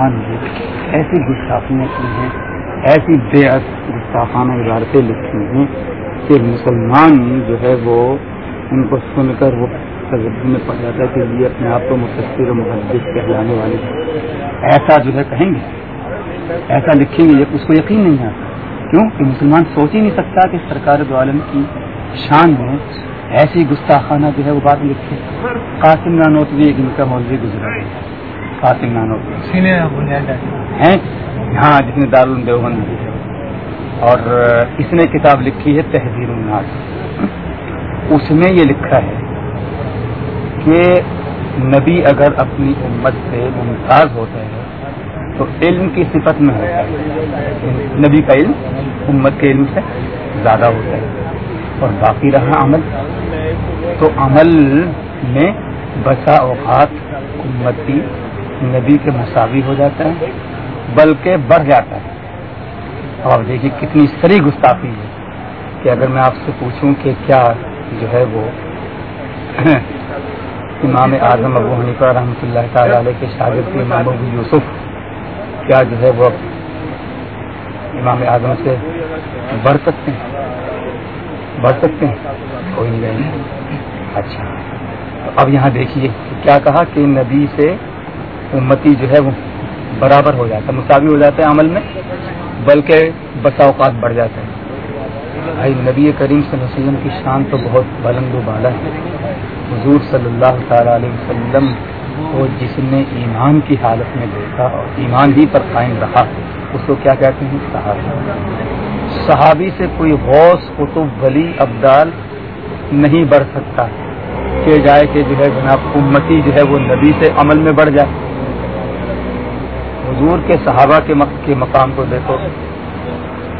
شان میں ایسی گستاخیاں کی ہیں، ایسی بے عد گستاخانہ عبارتیں لکھی ہیں کہ مسلمان جو ہے وہ ان کو سن کر وہ تجربے میں پڑ جاتا ہے کہ یہ اپنے آپ کو متصر و محدث کہلانے والے ایسا جو ہے کہیں گے؟ ایسا لکھیں گے، اس کو یقین نہیں آتا۔ کیوں؟ کہ مسلمان سوچ ہی نہیں سکتا کہ سرکار دو عالم کی شان میں ایسی گستاخانہ جو ہے وہ بات لکھے۔ قاسم نانوت بھی ایک ان کا مولوی گزرا۔ قاسم نانوت ہیں ہاں جس نے دارالعلوم دیوبند دی ہے اور اس نے کتاب لکھی ہے تحزیر الناس۔ اس میں یہ لکھا ہے کہ نبی اگر اپنی امت سے ممتاز ہوتا ہے تو علم کی صفت میں ہوتا ہے۔ نبی کا علم امت کے علم سے زیادہ ہوتا ہے۔ اور باقی رہا عمل۔ تو عمل میں بسا اوقات امتی نبی کے مساوی ہو جاتا ہے، بلکہ بڑھ جاتا ہے۔ اور دیکھیے کتنی سری گستافی ہے کہ اگر میں آپ سے پوچھوں کہ کیا جو ہے وہ امام اعظم ابو حنیفہ رحمۃ اللہ تعالی علیہ کے شاگرد امام ابو یوسف کیا جو ہے وہ امام اعظم سے بڑھ سکتے ہیں؟ بڑھ سکتے ہیں؟ کوئی نہیں اچھا۔ اب یہاں دیکھیے کیا کہا کہ نبی سے امتی جو ہے وہ برابر ہو جاتا ہے، مساوی ہو جاتا ہے عمل میں، بلکہ بسا اوقات بڑھ جاتا ہے۔ بھائی، نبی کریم صلی اللہ علیہ وسلم کی شان تو بہت بلند و بالا ہے۔ حضور صلی اللہ تعالی علیہ وسلم کو جس نے ایمان کی حالت میں دیکھا اور ایمان ہی پر قائم رہا، اس کو کیا کہتے ہیں؟ صحابی۔ صحابی سے کوئی غوث، قطب، ولی، ابدال نہیں بڑھ سکتا۔ کہ جائے کہ جو ہے جناب امتی جو ہے وہ نبی سے عمل میں بڑھ جائے۔ حضور کے صحابہ کے کے مقام کو دیکھو۔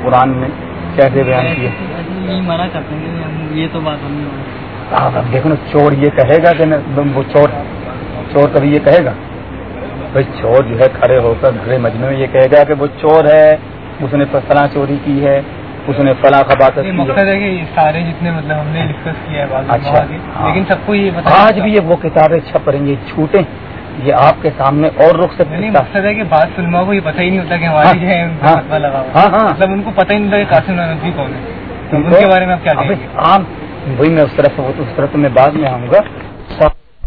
قرآن میں کیسے بیان کیا۔ ہم دیکھو نا چور یہ کہے گا کہ وہ چور چور کبھی یہ کہے گا؟ بھائی چور جو ہے کھڑے ہو کر گھر مجمے میں یہ کہے گا کہ وہ چور ہے اس نے فلاں چوری کی ہے اس نے فلاں کا بات مقصد ہے کہ سارے جتنے مطلب ہم نے ڈسکس کیا ہے اچھا لیکن سب کو یہ آج بھی یہ وہ کتابیں چھپ رہی ہیں چھوٹیں۔ یہ آپ کے سامنے اور رخ سے مقصد ہے کہ بعض فلموں کو یہ پتہ ہی نہیں ہوتا کہ ہماری جو ہے ہاں ہاں مطلب ان کو پتہ ہی نہیں ہوتا کہ قاسم نانوی کون ہے۔ ان کے بارے میں آپ کیا عام وہی میں اس طرف اس طرف میں بعد میں آؤں گا۔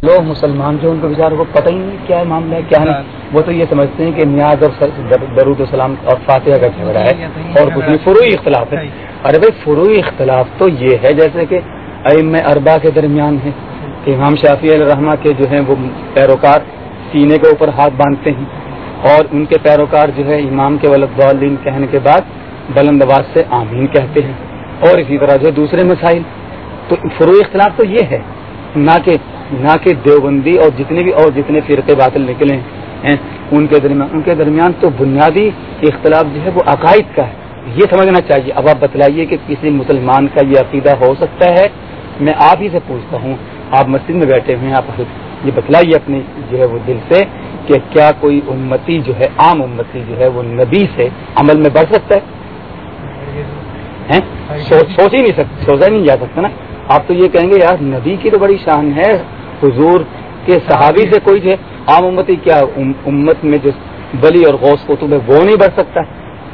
لوگ مسلمان جو ان کو بیچارے کو پتہ ہی نہیں کیا ہے معاملہ ہے کیا نہیں۔ وہ تو یہ سمجھتے ہیں کہ نیاز اور درود السلام اور فاتحہ کا جھگڑا ہے۔ اور کچھ نہیں فروئی اختلاف ہے۔ ارے بھائی فروئی اختلاف تو یہ ہے جیسے کہ ام اربا کے درمیان ہے۔ امام شافی علیہ رحمٰ کے جو ہیں وہ پیروکار سینے کے اوپر ہاتھ باندھتے ہیں اور ان کے پیروکار جو ہے امام کے ولد والدین کہنے کے بعد بلند آواز سے آمین کہتے ہیں اور اسی طرح جو دوسرے مسائل، تو فروئی اختلاف تو یہ ہے، نہ کہ نہ کہ دیوبندی اور جتنے بھی اور جتنے فرقے باطل نکلے ہیں، ان کے درمیان ان کے درمیان تو بنیادی اختلاف جو ہے وہ عقائد کا ہے۔ یہ سمجھنا چاہیے۔ اب آپ بتلائیے کہ کسی مسلمان کا یہ عقیدہ ہو سکتا ہے؟ میں آپ ہی سے پوچھتا ہوں۔ آپ مسجد میں بیٹھے ہوئے ہیں، آپ یہ بتلائیے اپنے جو ہے وہ دل سے کہ کیا کوئی امتی جو ہے، عام امتی جو ہے، وہ نبی سے عمل میں بڑھ سکتا ہے؟ سوچ ہی نہیں سکتا، سوچا نہیں جا سکتا نا۔ آپ تو یہ کہیں گے، یار نبی کی تو بڑی شان ہے، حضور کے صحابی سے کوئی جو ہے، عام امتی کیا امت میں جو بلی اور غوث قطب ہے، وہ نہیں بڑھ سکتا؟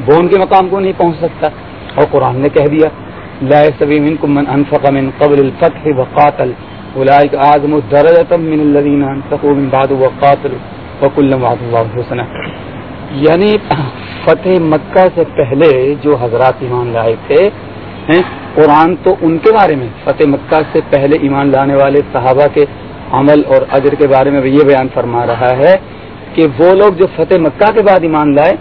وہ ان کے مقام کو نہیں پہنچ سکتا؟ اور قرآن نے کہہ دیا، لا سبھی من من انفق من قبل الفتح وقاتل اولئک اعظم درجه من الذين انفقوا من بعد وقاتل وكل وعد الله الحسنى یعنی فتح مکہ سے پہلے جو حضرات ایمان لائے تھے قرآن تو ان کے بارے میں، فتح مکہ سے پہلے ایمان لانے والے صحابہ کے عمل اور اجر کے بارے میں یہ بیان فرما رہا ہے کہ وہ لوگ جو فتح مکہ کے بعد ایمان لائے،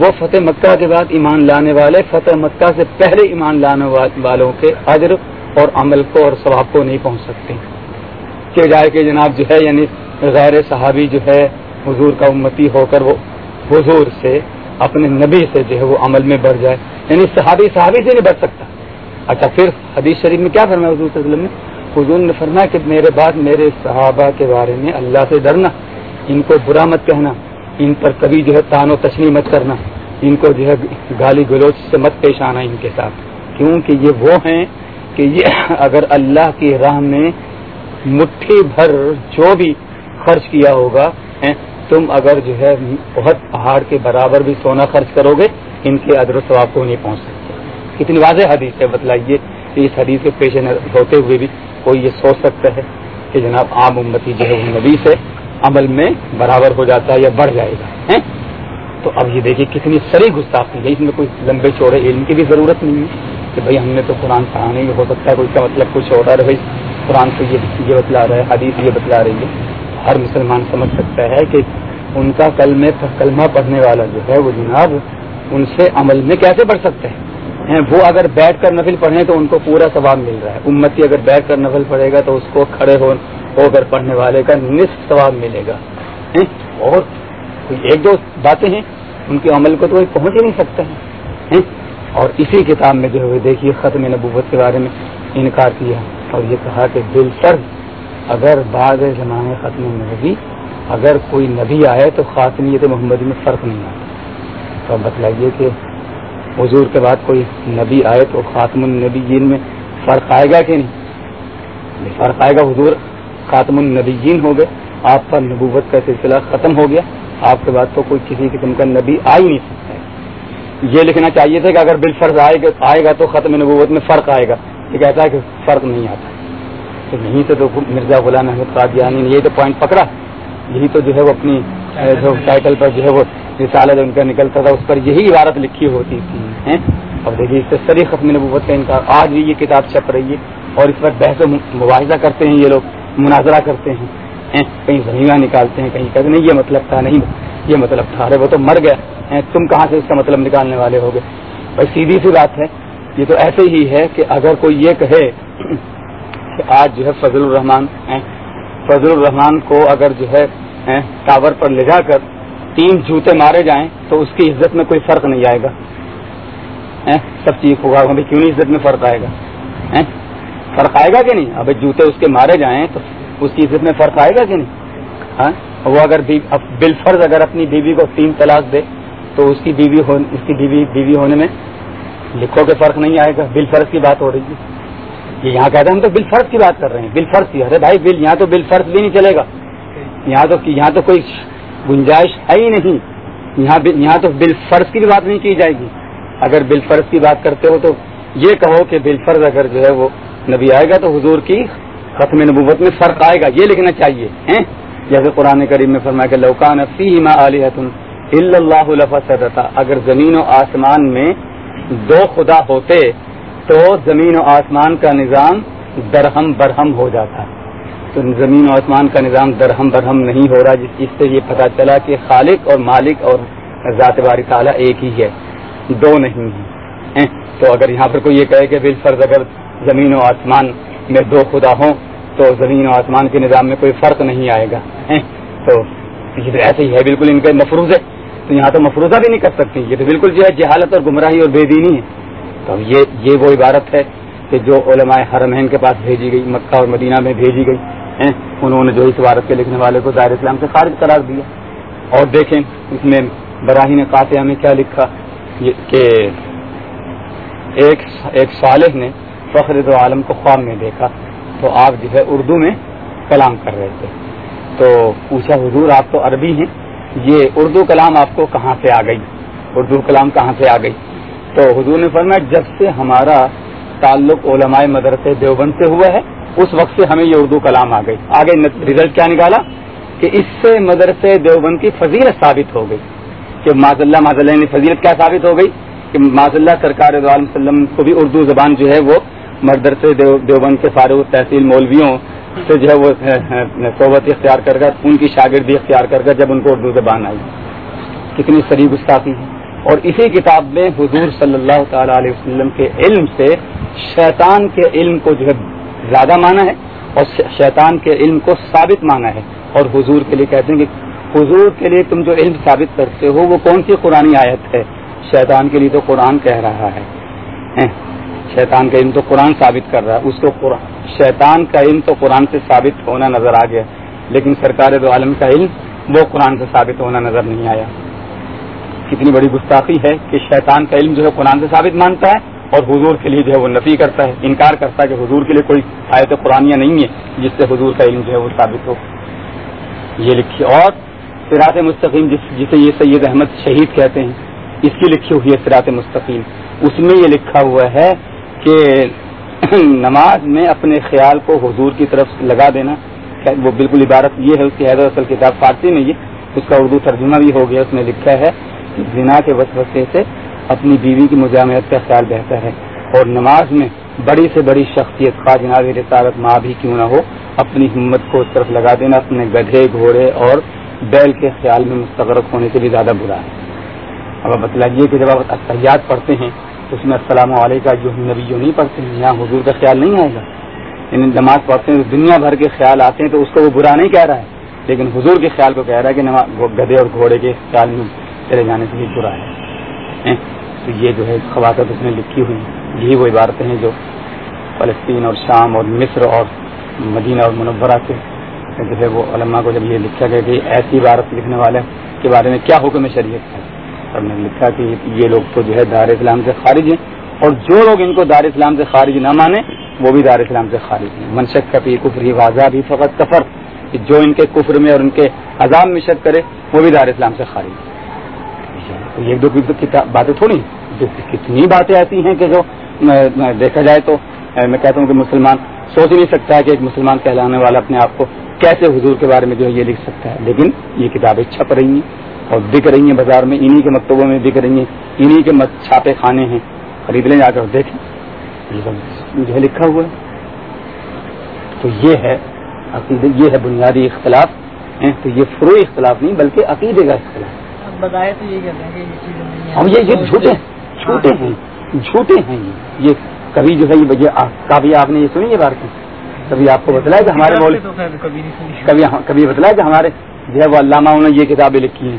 وہ فتح مکہ کے بعد ایمان لانے والے، فتح مکہ سے پہلے ایمان لانے والوں کے اجر اور عمل کو اور ثواب کو نہیں پہنچ سکتے۔ کہ جائے کہ جناب جو ہے یعنی غیر صحابی جو ہے حضور کا امتی ہو کر وہ حضور سے اپنے نبی سے جو ہے وہ عمل میں بڑھ جائے۔ یعنی صحابی صحابی سے نہیں بڑھ سکتا۔ اچھا پھر حدیث شریف میں کیا فرمایا حضور صلی اللہ علیہ وسلم نے؟ حضور نے فرمایا کہ میرے بعد میرے صحابہ کے بارے میں اللہ سے ڈرنا، ان کو برا مت کہنا، ان پر کبھی جو ہے تان و تشنی مت کرنا، ان کو جو ہے گالی گلوچ سے مت پیش آنا ان کے ساتھ۔ کیونکہ یہ وہ ہیں کہ یہ اگر اللہ کی راہ میں مٹھی بھر جو بھی خرچ کیا ہوگا تم اگر جو ہے بہت پہاڑ کے برابر بھی سونا خرچ کرو گے، ان کے ادر و ثواب کو نہیں پہنچ سکتے۔ کتنی واضح حدیث ہے، بتلائیے کہ اس حدیث کے پیش نظر ہوتے ہوئے بھی کوئی یہ سوچ سکتا ہے کہ جناب عام امتی جو ہے وہ نبی سے عمل میں برابر ہو جاتا ہے یا بڑھ جائے گا تو اب یہ دیکھیے، کتنی سری گستاخی ہے، اس میں کوئی لمبے چوڑے علم کی بھی ضرورت نہیں ہے۔ کہ بھائی ہم نے تو قرآن پڑھا نہیں، ہو سکتا ہے کوئی کا مطلب کچھ اور ہے بھائی قرآن تو یہ بتلا رہا ہے، حدیث یہ بتلا رہی ہے۔ ہر مسلمان سمجھ سکتا ہے کہ ان کا کلمے کلمہ پڑھنے والا جو ہے وہ جناب ان سے عمل میں کیسے بڑھ سکتے ہیں؟ وہ اگر بیٹھ کر نفل پڑھیں تو ان کو پورا ثواب مل رہا ہے۔ امتی اگر بیٹھ کر نفل پڑھے گا تو اس کو کھڑے ہو ہو کر پڑھنے والے کا نصف ثواب ملے گا۔ اور ایک دو باتیں ہیں، ان کے عمل کو تو وہ پہنچ ہی نہیں سکتے ہیں اور اسی کتاب میں جو ہے دیکھیے ختم نبوت کے بارے میں انکار کیا اور یہ کہا کہ دل فرض اگر بعض زمانے ختم نبی اگر کوئی نبی آئے تو خاتمیت محمدی میں فرق نہیں آتا۔ تو اب بتلائیے کہ حضور کے بعد کوئی نبی آئے تو خاتم النبی جین میں فرق آئے گا کہ نہیں؟ فرق آئے گا، حضور خاتم النبی جین ہو گئے، آپ پر نبوت کا سلسلہ ختم ہو گیا، آپ کے بعد تو کوئی کسی قسم کا نبی آ ہی نہیں سکتا۔ ہے یہ لکھنا چاہیے تھا کہ اگر بل فرض آئے گا آئے گا تو ختم نبوت میں فرق آئے گا۔ یہ کہتا ہے کہ فرق نہیں آتا۔ تو نہیں تو مرزا غلام احمد قادیانی نے یہ تو پوائنٹ پکڑا۔ یہی تو جو ہے وہ اپنی جو ٹائٹل پر جو ہے وہ رسالہ جو ان کا نکلتا تھا، اس پر یہی عبارت لکھی ہوتی تھی اور دیکھیے، اس سے سری ختم نبوت کا انکار۔ آج بھی یہ کتاب چھپ رہی ہے اور اس پر بحث و مواحدہ کرتے ہیں یہ لوگ، مناظرہ کرتے ہیں کہیں زمینہ نکالتے ہیں، کہیں کہتے نہیں، یہ مطلب تھا نہیں۔ یہ مطلب تھا۔ ارے وہ تو مر گیا تم کہاں سے اس کا مطلب نکالنے والے ہو گئے بھائی سیدھی سی بات ہے، یہ تو ایسے ہی ہے کہ اگر کوئی یہ کہے کہ آج جو ہے فضل الرحمان فضل الرحمان کو اگر جو ہے ٹاور پر لے جا کر تین جوتے مارے جائیں تو اس کی عزت میں کوئی فرق نہیں آئے گا۔ سب چیز ہوگا کیوں نہیں عزت میں فرق آئے گا؟ فرق آئے گا کہ نہیں؟ اب جوتے اس کے مارے جائیں تو اس کی عزت میں فرق آئے گا کہ نہیں؟ ہاں؟ وہ اگر بل فرض اگر اپنی بیوی کو تین طلاق دے، تو اس کی بیوی اس کی بیوی بیوی ہونے میں لکھو کے فرق نہیں آئے گا بل فرض کی بات ہو رہی ہے۔ یہ یہاں کہتے ہیں، ہم تو بل فرض کی بات کر رہے ہیں بل فرض کی۔ ارے بھائی، بل یہاں تو بل فرض بھی نہیں چلے گا۔ یہاں تو یہاں تو کوئی گنجائش ہے ہی نہیں۔ یہاں یہاں تو بل فرض کی بھی بات نہیں کی جائے گی۔ اگر بل فرض کی بات کرتے ہو تو یہ کہو کہ بل فرض اگر جو ہے وہ نبی آئے گا تو حضور کی ختم نبوت میں فرق آئے گا۔ یہ لکھنا چاہیے جیسے قرآن کریم میں فرمایا کہ لوکان فیما اللہ اگر زمین و آسمان میں دو خدا ہوتے تو زمین و آسمان کا نظام درہم برہم ہو جاتا۔ تو زمین و آسمان کا نظام درہم برہم نہیں ہو رہا، جس چیز سے یہ پتا چلا کہ خالق اور مالک اور ذات باری تعالیٰ ایک ہی ہے، دو نہیں ہیں۔ تو اگر یہاں پر کوئی یہ کہے کہ بال فرض اگر زمین و آسمان میں دو خدا ہوں تو زمین و آسمان کے نظام میں کوئی فرق نہیں آئے گا تو یہ تو ایسے ہی ہے، بالکل ان کا مفروض ہے۔ تو یہاں تو مفروضہ بھی نہیں کر سکتی، یہ تو بالکل جو ہے جہالت اور گمراہی اور بے دینی ہے۔ تو یہ یہ وہ عبارت ہے کہ جو علماء حرمین کے پاس بھیجی گئی، مکہ اور مدینہ میں بھیجی گئی انہوں نے جو اس عبارت کے لکھنے والے کو ظاہر اسلام سے خارج قرار دیا۔ اور دیکھیں اس میں براہین قاطعہ میں کیا لکھا کہ ایک ایک صالح نے فخر دو عالم کو خواب میں دیکھا۔ تو آپ جو ہے اردو میں کلام کر رہے تھے۔ تو پوچھا، حضور آپ تو عربی ہیں، یہ اردو کلام آپ کو کہاں سے آ گئی؟ اردو کلام کہاں سے آ گئی؟ تو حضور نے فرمایا، جب سے ہمارا تعلق علماء مدرسے دیوبند سے ہوا ہے، اس وقت سے ہمیں یہ اردو کلام آ گئی۔ آگے ریزلٹ کیا نکالا؟ کہ اس سے مدرسے دیوبند کی فضیلت ثابت ہو گئی۔ کہ معذ اللہ معذ اللہ نے یعنی فضیلت کیا ثابت ہو گئی؟ کہ معذ اللہ سرکار وسلم کو بھی اردو زبان جو ہے وہ مدرسے دیوبند کے فاروق تحصیل مولویوں سے جو ہے وہ صحبت اختیار کر کر، ان کی شاگردی اختیار کر کر جب ان کو اردو زبان آئی۔ کتنی سری گستاخی ہے اور اسی کتاب میں حضور صلی اللہ تعالی علیہ وسلم کے علم سے شیطان کے علم کو جو ہے زیادہ مانا ہے اور شیطان کے علم کو ثابت مانا ہے۔ اور حضور کے لیے کہتے ہیں کہ حضور کے لیے تم جو علم ثابت کرتے ہو وہ کون سی قرآن آیت ہے؟ شیطان کے لیے تو قرآن کہہ رہا ہے۔ شیطان کا علم تو قرآن ثابت کر رہا ہے۔ اس کو قرآن شیطان کا علم تو قرآن سے ثابت ہونا نظر آ گیا۔ لیکن سرکار دو عالم کا علم وہ قرآن سے ثابت ہونا نظر نہیں آیا۔ کتنی بڑی گستاخی ہے کہ شیطان کا علم جو ہے قرآن سے ثابت مانتا ہے اور حضور کے لیے جو ہے وہ نفی کرتا ہے، انکار کرتا ہے کہ حضور کے لیے کوئی آیت قرآن نہیں ہے جس سے حضور کا علم جو ہے وہ ثابت ہو۔ یہ لکھی اور سراط مستقیم جس جسے یہ سید احمد شہید کہتے ہیں، اس کی لکھی ہوئی ہے سراط مستقیم۔ اس میں یہ لکھا ہوا ہے کہ نماز میں اپنے خیال کو حضور کی طرف لگا دینا وہ بالکل عبارت یہ ہے، اس کی حیدر اصل کتاب فارسی میں یہ، اس کا اردو ترجمہ بھی ہو گیا، اس میں لکھا ہے کہ زنا کے وسوسے سے اپنی بیوی کی مجامعت کا خیال بہتر ہے اور نماز میں بڑی سے بڑی شخصیت، خواہ جناب رسالت ماں بھی کیوں نہ ہو، اپنی ہمت کو اس طرف لگا دینا، اپنے گدھے، گھوڑے اور بیل کے خیال میں مستغرق ہونے سے بھی زیادہ برا ہے۔ اب آپ بتلائیے کہ جب آپ احتیاط پڑھتے ہیں اس میں السلام علیکم جو ہم نبی جو نہیں پڑھتے ہیں، یہاں حضور کا خیال نہیں آئے گا۔ یعنی نماز پڑھتے ہیں تو دنیا بھر کے خیال آتے ہیں، تو اس کو وہ برا نہیں کہہ رہا ہے۔ لیکن حضور کے خیال کو کہہ رہا ہے کہ گدے اور گھوڑے کے خیال میں چلے جانے سے بھی برا ہے۔ تو یہ جو ہے خواصت اس نے لکھی ہوئی یہی وہ عبارتیں ہیں جو فلسطین اور شام اور مصر اور مدینہ اور منورہ سے جو ہے، وہ علماء کو جب یہ لکھا گیا کہ ایسی عبارت لکھنے والے کے بارے میں کیا حکم شریعت ہے؟ اور میں نے لکھا کہ یہ لوگ تو جو ہے دار اسلام سے خارج ہیں اور جو لوگ ان کو دار اسلام سے خارج نہ مانے وہ بھی دار اسلام سے خارج ہیں۔ منشک کا بھی کفری واضح بھی فقط کفر، کہ جو ان کے کفر میں اور ان کے عذاب میں شک کرے، وہ بھی دار اسلام سے خارج ہے ایک دو باتیں تھوڑی کتنی باتیں ایسی ہیں کہ جو دیکھا جائے تو میں کہتا ہوں کہ مسلمان سوچ نہیں سکتا ہے کہ ایک مسلمان کہلانے والا اپنے آپ کو کیسے حضور کے بارے میں جو ہے یہ لکھ سکتا ہے۔ لیکن یہ کتابیں چھپ رہی ہیں۔ اور بک رہی ہیں بازار میں انہی کے مکتبوں میں بک رہی ہیں انہی کے چھاپے خانے ہیں۔ خرید لیں جا کر دیکھیں۔ جو ہے لکھا ہوا ہے۔ تو یہ ہے عقیدے یہ ہے بنیادی اختلاف۔ تو یہ فروئی اختلاف نہیں بلکہ عقیدے کا اختلاف۔ بتایا تو یہ کہتے ہیں کہ ہم یہ جھوٹے جھوٹے ہیں جھوٹے۔ ہیں یہ۔ کبھی جو ہے یہ کبھی آپ نے یہ سنی یہ بات؟ کی کبھی آپ کو بتلایا کہ ہمارے کبھی کبھی بتلایا کہ ہمارے جو ہے وہ علامہ انہوں نے یہ کتابیں لکھی ہیں۔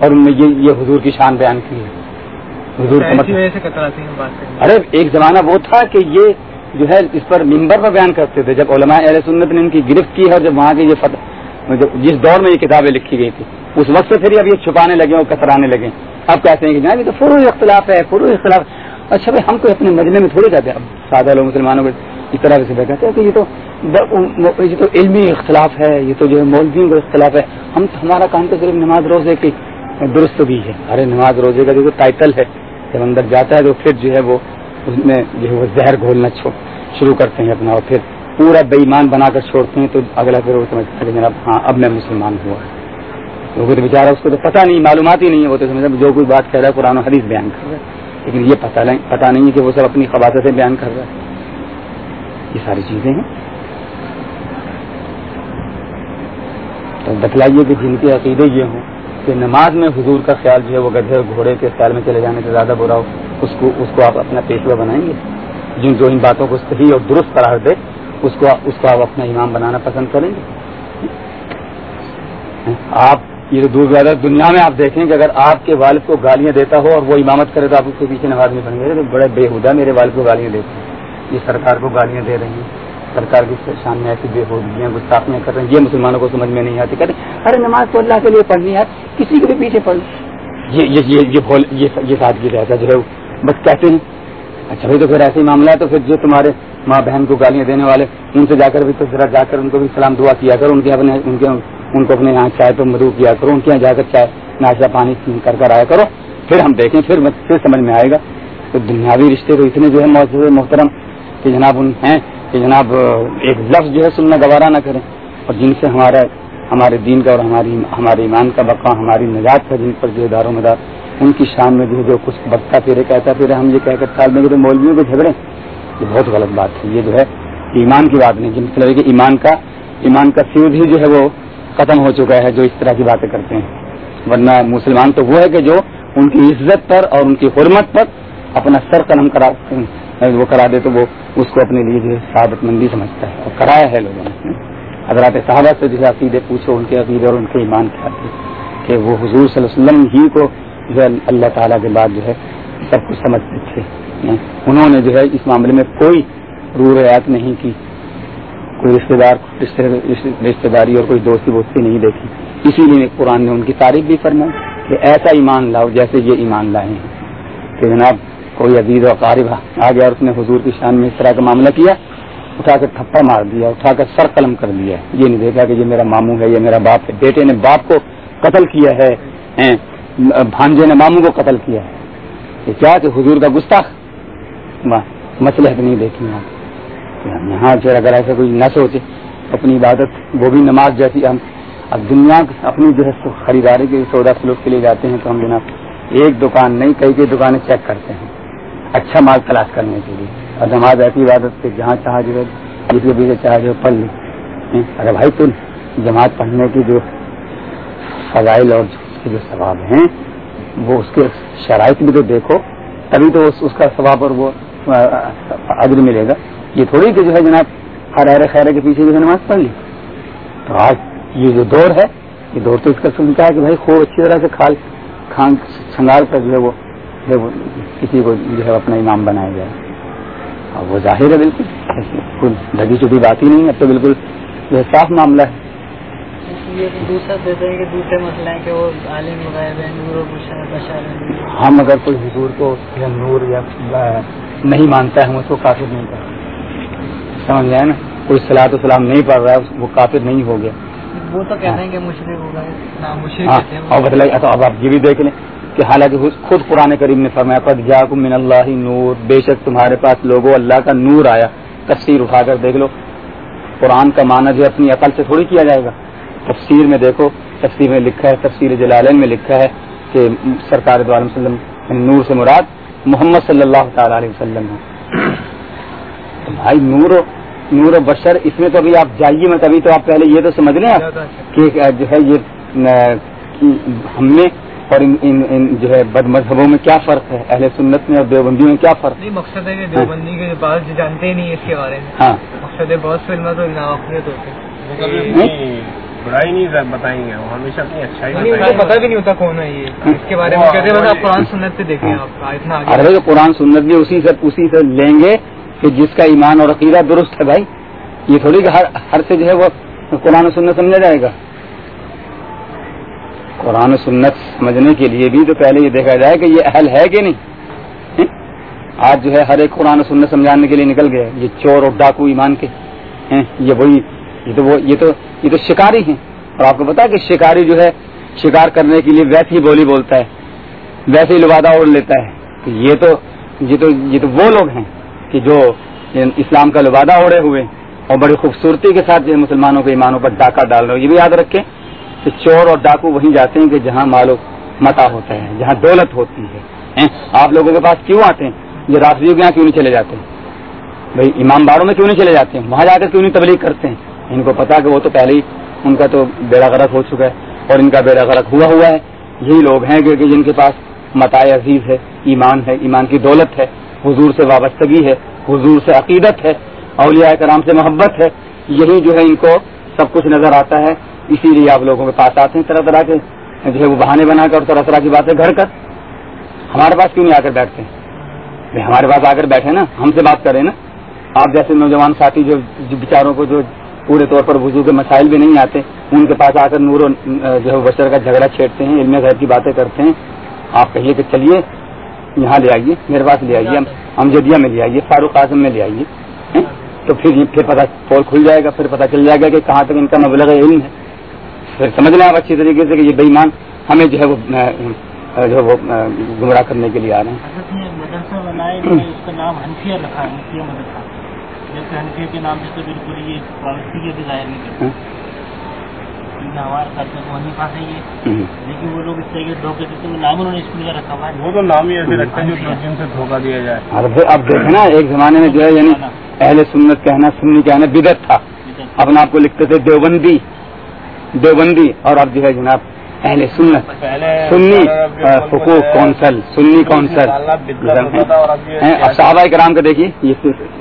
اور ان میں یہ یہ حضور کی شان بیان کی ہے۔ حضور مطلب ارے ایک زمانہ وہ تھا کہ یہ جو ہے اس پر ممبر پر بیان کرتے تھے۔ جب علماء اہل سنت نے ان کی گرفت کی ہے اور جب وہاں کے یہ فتح جس دور میں یہ کتابیں لکھی گئی تھی اس وقت سے پھر اب یہ چھپانے لگے اور کترانے لگے۔ اب کہتے ہیں کہ جناب یہ تو فروغ اختلاف ہے فروغ اختلاف۔ اچھا بھائی ہم کو اپنے مجمے میں تھوڑی کہتے ہیں۔ اب سادہ لوگ مسلمانوں کو اس طرح سے کہتے ہیں کہ یہ تو یہ تو علمی اختلاف ہے یہ تو جو ہے مولویوں کا اختلاف ہے۔ ہم ہمارا کام تو صرف نماز روزے کی درست بھی ہے۔ ارے نماز روزے کا جو ٹائٹل ہے، جب اندر جاتا ہے تو پھر جو ہے وہ اس میں جو ہے وہ زہر گھولنا شروع کرتے ہیں اپنا اور پھر پورا بے ایمان بنا کر چھوڑتے ہیں تو اگلا پھر وہ سمجھتا ہے کہ جناب ہاں اب میں مسلمان ہوا۔ وہ تو بیچارہ اس کو تو پتہ نہیں، معلومات ہی نہیں ہے، وہ تو سمجھتا جو کوئی بات کہہ رہا ہے قرآن و حدیث بیان کر رہا ہے۔ لیکن یہ پتہ نہیں پتہ نہیں ہے کہ وہ سب اپنی خباستیں بیان کر رہا ہے۔ یہ ساری چیزیں ہیں۔ تو بتلائیے کہ جن کے عقیدے یہ ہوں۔ کہ نماز میں حضور کا خیال جو ہے وہ گدھے گھوڑے کے خیال میں چلے جانے سے زیادہ برا ہو، اس کو اس کو آپ اپنا پیشوا بنائیں گے؟ جن جو ان باتوں کو صحیح اور درست قرار دے، اس کو اس کو آپ اپنا امام بنانا پسند کریں گے؟ آپ یہ دور زیادہ دنیا میں آپ دیکھیں کہ اگر آپ کے والد کو گالیاں دیتا ہو اور وہ امامت کرے تو آپ اس کے پیچھے نماز نہیں پڑھیں گے تو بڑے بے حدا میرے والد کو گالیاں دیتے ہیں۔ یہ سرکار کو گالیاں دے رہی ہیں۔ سرکار کی شان میں ایسی بے حدگیاں گستاخیاں کر رہے ہیں، یہ مسلمانوں کو سمجھ میں نہیں آتی، کہتے ارے نماز تو اللہ کے لیے پڑھنی ہے، کسی کے بھی پیچھے پڑھ۔ یہ یہ یہ سادگی رہتا جو ہے بس کہتے ہیں اچھا بھائی، تو پھر ایسے ہی معاملہ ہے، تو پھر جو تمہارے ماں بہن کو گالیاں دینے والے، ان سے جا کر بھی تو ذرا جا کر ان کو بھی سلام، دعا کیا کرو، ان کے اپنے، ان کے، ان کو اپنے یہاں چائے تو مدعو کیا کرو، ان کے یہاں جا کر چائے، ناشتہ پانی کر کر آیا کرو۔ پھر ہم دیکھیں، پھر پھر سمجھ میں آئے گا۔ تو دنیاوی رشتے تو اتنے جو ہے موجود محترم، کہ جناب ان ہیں کہ جناب، ایک لفظ جو ہے سننا گوارا نہ کریں۔ اور جن سے ہمارا، ہمارے دین کا اور ہماری، ہمارے ایمان کا بقا، ہماری نجات کا جن پر جو ہے دار و مدار، ان کی شان میں جو ہے جو کچھ بکتا پھرے کہتا پھر ہم یہ کہہ کر سال میں مولویوں کے جھگڑے۔ یہ بہت غلط بات ہے۔ یہ جو ہے، ایمان کی بات نہیں، جن طرح کہ ایمان کا ایمان کا سیوز ہی جو ہے وہ ختم ہو چکا ہے، جو اس طرح کی باتیں کرتے ہیں۔ ورنہ مسلمان تو وہ ہے کہ جو ان کی عزت پر اور ان کی حرمت پر اپنا سر قلم کرا وہ کرا دے تو وہ اس کو اپنے لیے جو ہے صحابت مندی سمجھتا ہے اور کرایا ہے لوگوں نے۔ حضرات صحابہ سے جو ہے عقیدے پوچھو، ان کے عقیدے اور ان کے ایمان کیا تھے کہ وہ حضور صلی اللہ علیہ وسلم ہی کو جو ہے اللہ تعالیٰ کے بعد جو ہے سب کچھ سمجھتے تھے۔ انہوں نے جو ہے اس معاملے میں کوئی رو رعایت نہیں کی۔ کوئی رشتے دار رشتے داری اور کوئی دوستی ووستی نہیں دیکھی۔ اسی لیے قرآن نے ان کی تعریف بھی فرمائی کہ ایسا ایمان لاؤ جیسے یہ ایمان لائے ہیں۔ کہ جناب کوئی عزیز و قارب آ گیا اور اس نے حضور کی شان میں اس طرح کا معاملہ کیا، اٹھا کر تھپا مار دیا، اٹھا کر سر قلم کر دیا۔ یہ نہیں دیکھا کہ یہ میرا ماموں ہے، یہ میرا باپ ہے، بیٹے نے باپ کو قتل کیا ہے بھانجے نے ماموں کو قتل کیا ہے۔ یہ کیا کہ حضور کا گستاخ؟ مسلحت نہیں دیکھی یہاں یہاں جو اگر ایسا کوئی نہ سوچے، اپنی عبادت، وہ بھی نماز جیسی ہم اب دنیا اپنی جو ہے خریداری کے سودا سلوک کے لیے جاتے ہیں تو ہم جناب ایک دکان نہیں، کئی کئی دکانیں چیک کرتے ہیں۔ اچھا مال تلاش کرنے کے لیے۔ اور نماز ایسی عبادت سے جہاں چاہ جو ہے، جس کے پیچھے چاہ جو پڑھ لی ہاں، ارے بھائی تو جماعت پڑھنے کی جو فضائل اور جو ثواب ہیں، وہ اس کے شرائط بھی تو دیکھو، تبھی تو اس کا ثواب اور وہ عدل ملے گا۔ یہ تھوڑی کہ جو ہے جناب، ہر خیر کے پیچھے جو ہے نماز پڑھ لی۔ تو آج یہ جو دور ہے، یہ دور تو اس کا سنتا ہے کہ بھائی خوب اچھی طرح سے کھال کھان سنگار کر جو ہے وہ کسی کو جو ہے اپنا امام بنایا جائے۔ اور وہ ظاہر ہے بالکل۔ ڈگی چٹی بات ہی نہیں اب تو بالکل جو صاف معاملہ ہے۔ ہم اگر کوئی حضور کو نور یا نہیں مانتا ہے ہم اس کو کافر نہیں کرتے سمجھ گئے نا؟ کوئی سلاۃ السلام نہیں پڑھ رہا ہے وہ کافر نہیں ہو گیا۔ وہ تو کہتے ہیں کہ مشرق ہوگا ہاں اور بتلائیے اب آپ یہ بھی دیکھ لیں۔ کہ حالانکہ خود قرآن کریم نے فرمایا قد جاکم من اللہ نور. بے شک تمہارے پاس لوگوں اللہ کا نور آیا۔ تفسیر اٹھا کر دیکھ لو۔ قرآن کا معنی جو اپنی عقل سے تھوڑی کیا جائے گا۔ تفسیر میں دیکھو تفسیر میں لکھا ہے تفسیر جلالین میں لکھا ہے کہ سرکار وسلم نور سے مراد محمد صلی اللہ تعالی علیہ وسلم ہے بھائی نور نور و بشر اس میں تو ابھی آپ جائیے میں تبھی تو آپ پہلے یہ تو سمجھ لیں آپ کہ جو ہے یہ ہم نے اور ان ان, ان جو ہے بد مذہبوں میں کیا فرق ہے؟ اہل سنت میں اور دیوبندیوں میں کیا فرق نہیں مقصد ہے کہ دیوبندی کے بعض جانتے ہی نہیں اس کے بارے میں۔ ہاں۔ مقصد ہے بہت فلم تو ناواقفیت ہوتے برائی نہیں بتائیں گے ہمیشہ اپنی اچھائی پتا بھی نہیں ہوتا کون ہے یہ۔ اس کے بارے میں کہتے ہیں آپ قرآن سنت سے دیکھیں آپ اتنا ارے قرآن سنت بھی اسی سے اسی سے لیں گے کہ جس کا ایمان اور عقیدہ درست ہے بھائی۔ یہ تھوڑی کہ ہر ہر سے جو ہے وہ قرآن و سنت سمجھا جائے گا۔ قرآن و سنت سمجھنے کے لیے بھی تو پہلے یہ دیکھا جائے کہ یہ اہل ہے کہ نہیں؟ آج جو ہے ہر ایک قرآن و سنت سمجھانے کے لیے نکل گئے یہ چور اور ڈاکو ایمان کے یہ وہی، یہ تو وہ، یہ تو یہ تو شکاری ہیں۔ اور آپ کو پتا کہ شکاری جو ہے، شکار کرنے کے لیے ویسے ہی بولی بولتا ہے، ویسے ہی لبادہ اوڑھ لیتا ہے۔ تو یہ تو یہ تو یہ تو وہ لوگ ہیں کہ جو اسلام کا لبادہ اوڑے ہوئے اور بڑی خوبصورتی کے ساتھ جو مسلمانوں کے ایمانوں پر ڈاکہ ڈال رہے ہو یہ بھی یاد رکھیں کہ چور اور ڈاکو وہیں جاتے ہیں کہ جہاں مالو متا ہوتا ہے، جہاں دولت ہوتی ہے۔ آپ لوگوں کے پاس کیوں آتے ہیں؟ یہ راستے کے یہاں کیوں نہیں چلے جاتے؟ ہیں بھائی، امام باروں میں کیوں نہیں چلے جاتے؟ ہیں وہاں جا کر کیوں نہیں تبلیغ کرتے؟ ہیں ان کو پتا کہ وہ تو پہلے ہی ان کا تو بیڑا غرق ہو چکا ہے اور ان کا بیڑا غرق ہوا ہوا ہے۔ یہی لوگ ہیں کہ جن کے پاس متاع عزیز ہے، ایمان ہے، ایمان کی دولت ہے، حضور سے وابستگی ہے، حضور سے عقیدت ہے، اولیاء کرام سے محبت ہے۔ یہی جو ہے ان کو سب کچھ نظر آتا ہے۔ اسی لیے آپ لوگوں کے پاس آتے ہیں طرح طرح کے جو ہے وہ بہانے بنا کر طرح طرح کی باتیں گھر کر۔ ہمارے پاس کیوں نہیں آ کر بیٹھتے ہیں؟ ہمارے پاس آ کر بیٹھے نا، ہم سے بات کریں نا۔ آپ جیسے نوجوان ساتھی جو بیچاروں کو جو پورے طور پر وضو کے مسائل بھی نہیں آتے، ان کے پاس آ کر نور و جو ہے بشر کا جھگڑا چھیڑتے ہیں، علم غیر کی باتیں کرتے ہیں۔ آپ کہیے کہ چلیے، یہاں لے آئیے، میرے پاس لے آئیے، ہم جدیا میں لے آئیے، فاروق اعظم میں لے آئیے۔ تو پھر پھر پتا پول کھل جائے گا، پھر پتا چل جائے گا کہ کہاں تک ان کا مبلغ علم ہے۔ سمجھ لیں آپ اچھی طریقے سے کہ یہ بےمان ہمیں جو ہے وہ جو ہے وہ گمراہ کرنے کے لیے آ رہے ہیں۔ کے نام سے تو بالکل یہ پالیسی کے ظاہر نہیں کرتے۔ ہمارے ساتھ میں وہیں پاس ہے لیکن وہ لوگ اس طریقے سے دھوکے دیتے ہیں نام انہوں نے اسکول کا رکھا ہوا ہے۔ وہ تو نام ہی ایسے رکھتے ہیں جو جن سے دھوکہ دیا جائے۔ اب دیکھیں نا ایک زمانے میں جو ہے یعنی اہل سنت کہنا سننی کہنا بدت تھا۔ اپنے آپ کو لکھتے تھے دیوبندی۔ دیوبندی اور اب جو ہے جناب اہل سنت، سنی حقوق کونسل، سنی کونسل۔ اب صحابہ کرام کا دیکھیے، یہ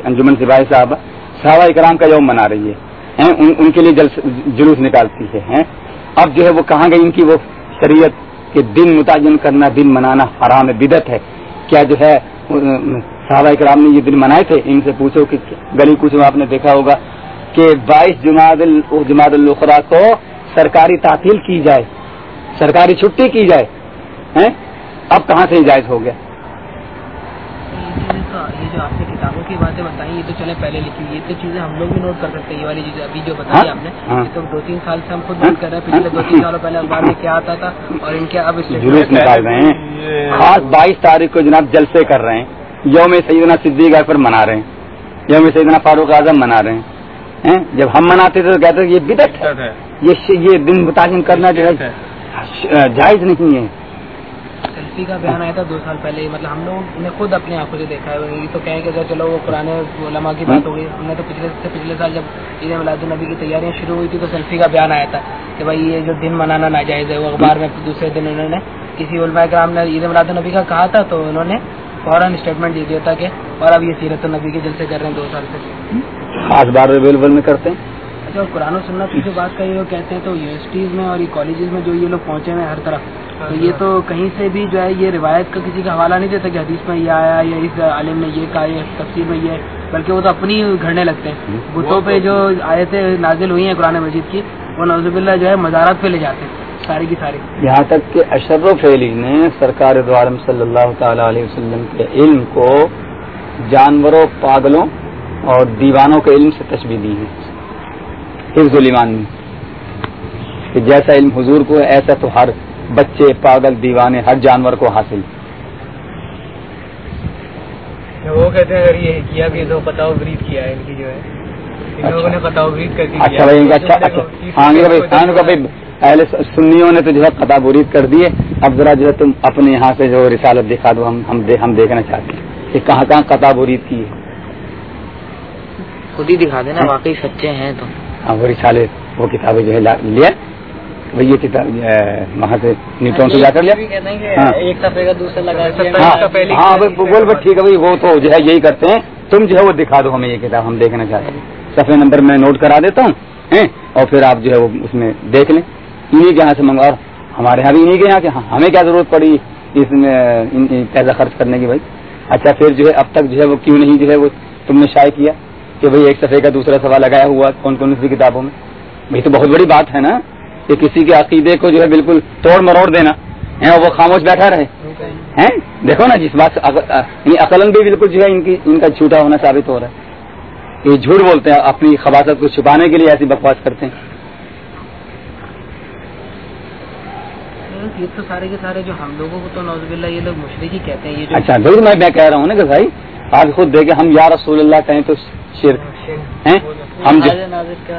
انجمن سپاہی صاحبہ صحابہ کرام کا یوم منا رہی ہے۔ ان کے لیے جلوس نکالتی ہے۔ اب جو ہے وہ کہاں گئی ان کی وہ شریعت کے دن متعین کرنا، دن منانا حرام بدت ہے۔ کیا جو ہے، صحابہ کرام نے یہ دن منائے تھے؟ ان سے پوچھو کہ گلی کچھ آپ نے دیکھا ہوگا کہ بائیس جماعت جماعت الخرا کو سرکاری تعطیل کی جائے سرکاری چھٹی کی جائے اب کہاں سے جائز ہو گیا؟ کتابوں کی باتیں بتائیں یہ تو چلے پہلے لکھی یہ تو چیزیں ہم لوگ بھی نوٹ کر سکتے ہیں۔ یہ والی چیزیں ابھی جو بتائی ہاں؟ آپ نے ہاں۔ تو دو تین سال سے ہم خود نوٹ کر رہے ہیں۔ پچھلے دو تین سالوں پہلے اخبار میں کیا آتا تھا اور ان کے اب جلوس نکال رہے ہیں۔ خاص بائیس تاریخ کو جناب جلسے کر رہے ہیں۔ یوم سیدنا صدیق اکبر منا رہے ہیں۔ یوم سیدنا فاروق اعظم منا رہے ہیں۔ جب ہم مناتے تھے تو کہتے یہ بدت ہے۔ یہ دن متعین کرنا جو ہے جائز نہیں ہے۔ سیلفی کا بیان آیا تھا دو سال پہلے مطلب ہم لوگوں نے خود اپنے آنکھوں سے دیکھا ہے یہ تو کہیں کہ چلو وہ پرانے علماء کی بات ہو گئی ہم نے تو پچھلے سے پچھلے سال جب عید میلاد النبی کی تیاریاں شروع ہوئی تھی تو سیلفی کا بیان آیا تھا کہ بھائی یہ جو دن منانا ناجائز ہے وہ اخبار میں دوسرے دن انہوں نے کسی علماء کرام نے عید میلاد النبی کا کہا تھا تو انہوں نے فوراً اسٹیٹمنٹ دے دیا تھا کہ اور اب یہ سیرت النبی کے جلسے کر رہے ہیں دو سال سے۔ خاص بار میں کرتے ہیں۔ اچھا اور قرآن و سنت کی جو بات کہی وہ کہتے ہیں تو یونیورسٹیز میں اور یہ کالجز میں جو یہ لوگ پہنچے ہیں ہر طرف تو یہ تو کہیں سے بھی جو ہے یہ روایت کا کسی کا حوالہ نہیں دیتا کہ حدیث میں یہ آیا یا اس عالم نے یہ کہا یہ تفصیل میں یہ بلکہ وہ تو اپنی گھڑنے لگتے ہیں۔ بتوں پہ جو آیتیں نازل ہوئی ہیں قرآن مجید کی وہ نوزب اللہ جو ہے مزارات پہ لے جاتے ہیں ساری کی ساری۔ یہاں تک کہ اشر و فیلی نے سرکار دوارم صلی اللہ تعالی علیہ وسلم کے علم کو جانوروں پاگلوں اور دیوانوں کے علم سے تشبیح دی ہے۔ حفظ المان میں۔ کہ جیسا علم حضور کو ہے ایسا تو ہر بچے پاگل دیوانے ہر جانور کو حاصل۔ وہ کہتے ہیں اگر یہ کیا بھی تو پتاؤ برید کیا ہے ان کی جو ہے۔ اچھا۔ بھائی اچھا اچھا۔ ہاں بھائی اہل سنیوں نے تو جو ہے قطع برید کر دیے اب ذرا جو ہے تم اپنے یہاں سے جو رسالت دکھا دو ہم ہم دیکھنا چاہتے ہیں کہ کہاں کہاں قطع برید کی ہے۔ خود ہی دکھا دینا واقعی سچے ہیں تو۔ ہاں وہ رسالت وہ کتابیں جو ہے لیا۔ یہ کتاب وہاں سے نیوٹون سے جا کر لیا۔ ہاں۔ ایک ہاں, ہاں، بول بس ٹھیک ہے بھائی وہ تو جو ہے یہی کرتے ہیں۔ تم جو ہے وہ دکھا دو ہمیں یہ کتاب ہم دیکھنا چاہتے ہیں۔ صفحے نمبر میں نوٹ کرا دیتا ہوں اور پھر آپ جو ہے وہ اس میں دیکھ لیں۔ انہیں کے یہاں سے منگوا اور ہمارے یہاں بھی انہیں کے یہاں کہ ہاں۔ ہمیں کیا ضرورت پڑی اس میں پیسہ خرچ کرنے کی بھائی؟ اچھا پھر جو ہے اب تک جو ہے وہ کیوں نہیں جو ہے وہ تم نے شائع کیا؟ کہ بھائی ایک صفحے کا دوسرا سوال لگایا ہوا کون کون سی کتابوں میں؟ بھائی تو بہت بڑی بات ہے نا کہ کسی کے عقیدے کو جو ہے بالکل توڑ مروڑ دینا۔ وہ خاموش بیٹھا رہے۔ ہیں؟ دیکھو نا جس بات یعنی عقلن بھی بالکل جو ہے ان کی ان کا جھوٹا ہونا ثابت ہو رہا ہے۔ یہ جھوٹ بولتے ہیں اپنی خباصت کو چھپانے کے لیے ایسی بکواس کرتے ہیں۔ یہ تو سارے کے سارے جو ہم لوگوں کو تو نوزب اللہ یہ لوگ مشرق ہی کہتے ہیں اچھا ضرور میں میں کہہ رہا ہوں نا کہ بھائی آج خود دیکھیں ہم یا رسول اللہ کہیں تو شرک ہیں؟ ہم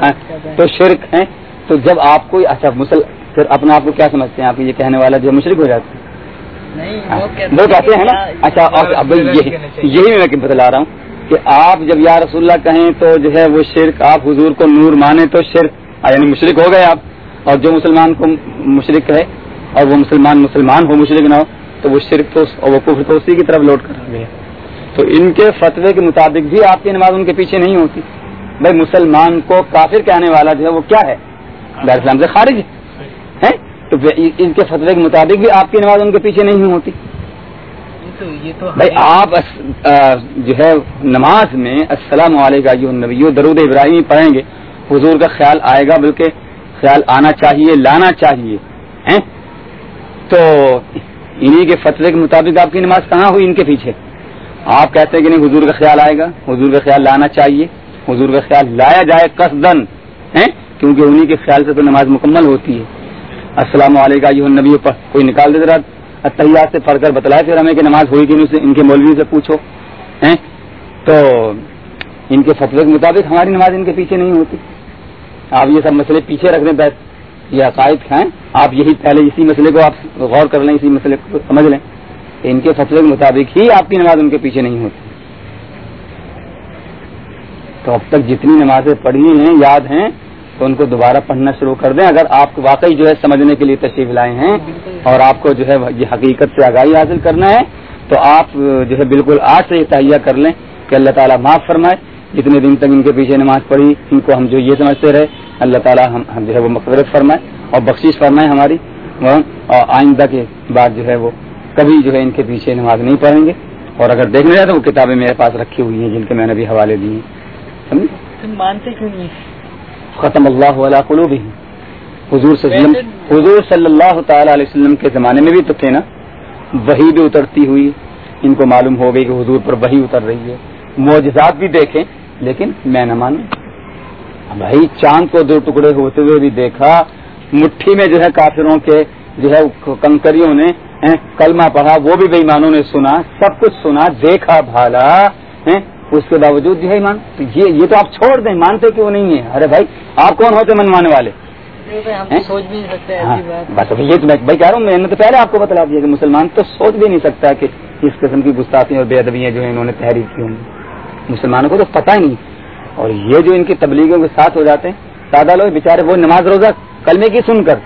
ہاں، تو شرک ہیں؟ تو جب آپ کو اچھا مسل پھر اپنا آپ کو کیا سمجھتے ہیں؟ آپ یہ کہنے والا جو مشرق ہو ہیں ہاں، وہ کہتے ہیں نا؟ اچھا اب یہی میں بتلا رہا ہوں کہ آپ جب یا رسول اللہ کہیں تو جو ہے وہ شرک آپ حضور کو نور مانے تو شرک۔ یعنی مشرق ہو گئے آپ۔ اور جو مسلمان کو مشرق ہے اور وہ مسلمان مسلمان ہو مشرق نہ ہو تو وہ شرک تو اور وہ کفر تو اسی کی طرف لوٹ کر تو ان کے فتوے کے مطابق بھی آپ کی نماز ان کے پیچھے نہیں ہوتی۔ بھائی مسلمان کو کافر کہنے والا جو ہے وہ کیا ہے؟ دار اسلام سے خارج ہے۔ تو ان کے فتوے کے مطابق بھی آپ کی نماز ان کے پیچھے نہیں ہوتی۔ بھائی آپ جو ہے نماز میں السلام علیکم نبی درود ابراہیم پڑھیں گے۔ حضور کا خیال آئے گا بلکہ خیال آنا چاہیے لانا چاہیے۔ تو انہی کے فتوے کے مطابق آپ کی نماز کہاں ہوئی ان کے پیچھے؟ آپ کہتے ہیں کہ نہیں، حضور کا خیال آئے گا، حضور کا خیال لانا چاہیے، حضور کا خیال لایا جائے قصدن کیونکہ انہی کے خیال سے تو نماز مکمل ہوتی ہے۔ السلام علیکم یہ نبی پر کوئی نکال دے رہا اتحیات سے پڑھ کر بتلایا پھر ہمیں کہ نماز ہوئی کہ ان کے مولوی سے پوچھو تو ان کے فتوے کے مطابق ہماری نماز ان کے پیچھے نہیں ہوتی۔ آپ یہ سب مسئلے پیچھے رکھ دیں یہ عقائد کھائیں آپ یہی پہلے اسی مسئلے کو آپ غور کر لیں، اسی مسئلے کو سمجھ لیں۔ ان کے فتوے کے مطابق ہی آپ کی نماز ان کے پیچھے نہیں ہوتی۔ تو اب تک جتنی نمازیں پڑھی ہیں، یاد ہیں، تو ان کو دوبارہ پڑھنا شروع کر دیں۔ اگر آپ کو واقعی جو ہے سمجھنے کے لیے تشریف لائے ہیں اور آپ کو جو ہے یہ حقیقت سے آگاہی حاصل کرنا ہے، تو آپ جو ہے بالکل آج سے یہ تہیا کر لیں کہ اللہ تعالیٰ معاف فرمائے۔ جتنے دن تک ان کے پیچھے نماز پڑھی، ان کو ہم جو یہ سمجھتے رہے، اللہ تعالیٰ ہم جو ہے وہ مقبرت فرمائے اور بخشش فرمائے ہماری۔ اور آئندہ کے بعد جو ہے وہ کبھی جو ہے ان کے پیچھے نماز نہیں پڑھیں گے اور اگر دیکھنے جائے تو وہ کتابیں میرے پاس رکھی ہوئی ہیں جن کے میں نے بھی حوالے دیے ہیں۔ مانتے کیوں نہیں؟ ختم اللہ علیہ قلوب حضور وسلم حضور صلی اللہ تعالی علیہ وسلم کے زمانے میں بھی تو تھے نا؟ وہی بھی اترتی ہوئی ان کو معلوم ہو گئی کہ حضور پر وہی اتر رہی ہے۔ معجزات بھی دیکھیں لیکن میں نہ مانوں۔ بھائی چاند کو دو ٹکڑے ہوتے ہوئے بھی دیکھا مٹھی میں جو ہے کافروں کے جو ہے کنکریوں نے کلمہ پڑھا وہ بھی بے ایمانوں نے سنا سب کچھ سنا دیکھا بھالا اس کے باوجود جو ہے ایمان؟ یہ تو آپ چھوڑ دیں مانتے کہ وہ نہیں ہے ارے بھائی آپ کون ہوتے منوانے والے؟ سوچ بھی نہیں سکتے ہاں، بس یہ تو میں بھائی کہہ رہا ہوں میں نے تو پہلے آپ کو بتلا دیا کہ مسلمان تو سوچ بھی نہیں سکتا کہ اس قسم کی گستاخیاں اور بے ادبیاں جو ہیں انہوں نے تحریر کی ہوں۔ مسلمانوں کو تو پتہ ہی نہیں۔ اور یہ جو ان کی تبلیغوں کے ساتھ ہو جاتے ہیں سادہ لوگ بےچارے وہ نماز روزہ کلمے کی سن کر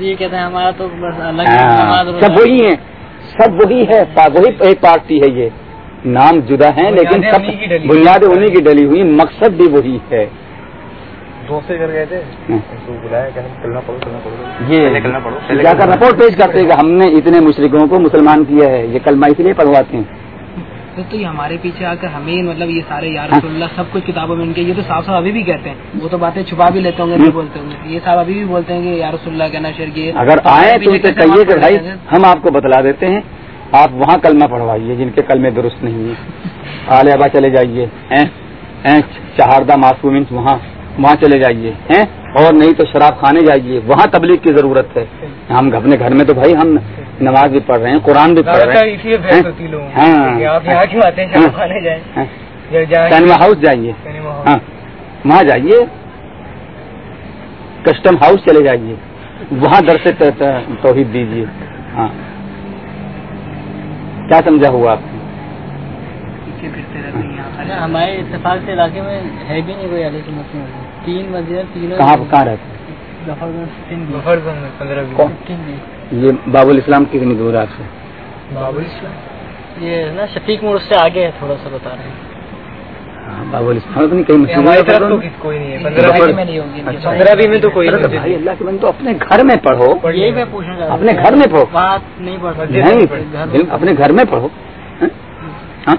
یہ کہتے ہیں ہمارا تو ہاں، سب وہی ہیں سب وہی ہے وہی ایک پارٹی ہے یہ۔ نام جدا ہیں لیکن سب بنیادیں انہیں کی ڈلی ہوئی مقصد بھی وہی ہے۔ جا کر رپورٹ پیش کرتے کہ ہم نے اتنے مشرقوں کو مسلمان کیا ہے یہ کلمہ اس لیے پڑھواتے ہیں۔ تو یہ ہمارے پیچھے آ کر ہمیں مطلب یہ سارے یار اللہ سب کچھ کتابوں میں ان کے یہ تو صاف صاف ابھی بھی کہتے ہیں۔ وہ تو باتیں چھپا بھی لیتے ہوں گے بولتے ہوں گے۔ یہ صاحب ابھی بھی بولتے ہیں کہ یار اللہ کہنا شر کی اگر آئے تو کہیے کہ بھائی ہم آپ کو بتلا دیتے ہیں آپ وہاں کلمہ پڑھوائیے جن کے کلمے درست نہیں ہیں۔ آل ابا چلے جائیے چہاردہ معصوم وہاں وہاں چلے جائیے ہیں؟ اور نہیں تو شراب خانے جائیے وہاں تبلیغ کی ضرورت ہے۔ ہم اپنے گھر میں تو بھائی ہم نماز بھی پڑھ رہے ہیں قرآن بھی پڑھ رہے ہیں۔ سینما ہاؤس جائیے ہاں؟ وہاں جائیے۔ کسٹم ہاؤس چلے جائیے۔ وہاں درس توحید دیجیے۔ ہاں۔ کیا سمجھا ہوا آپ ہمارے اتفاق سے علاقے میں ہے بھی نہیں کوئی علیہ تین مسجد تینوں کہاں کہاں رہتے یہ باب الاسلام کتنی دور آپ سے باب الاسلام؟ یہ نا شفیق موڑ سے آگے ہے تھوڑا سا بتا رہے ہیں۔ ہاں، باب الاسلام کوئی نہیں ہے پندرہ میں تو کوئی اللہ کے بند تو اپنے گھر میں پڑھو۔ یہی میں پوچھنا اپنے گھر میں پڑھو۔ نہیں پڑھ اپنے گھر میں پڑھو۔ ہاں؟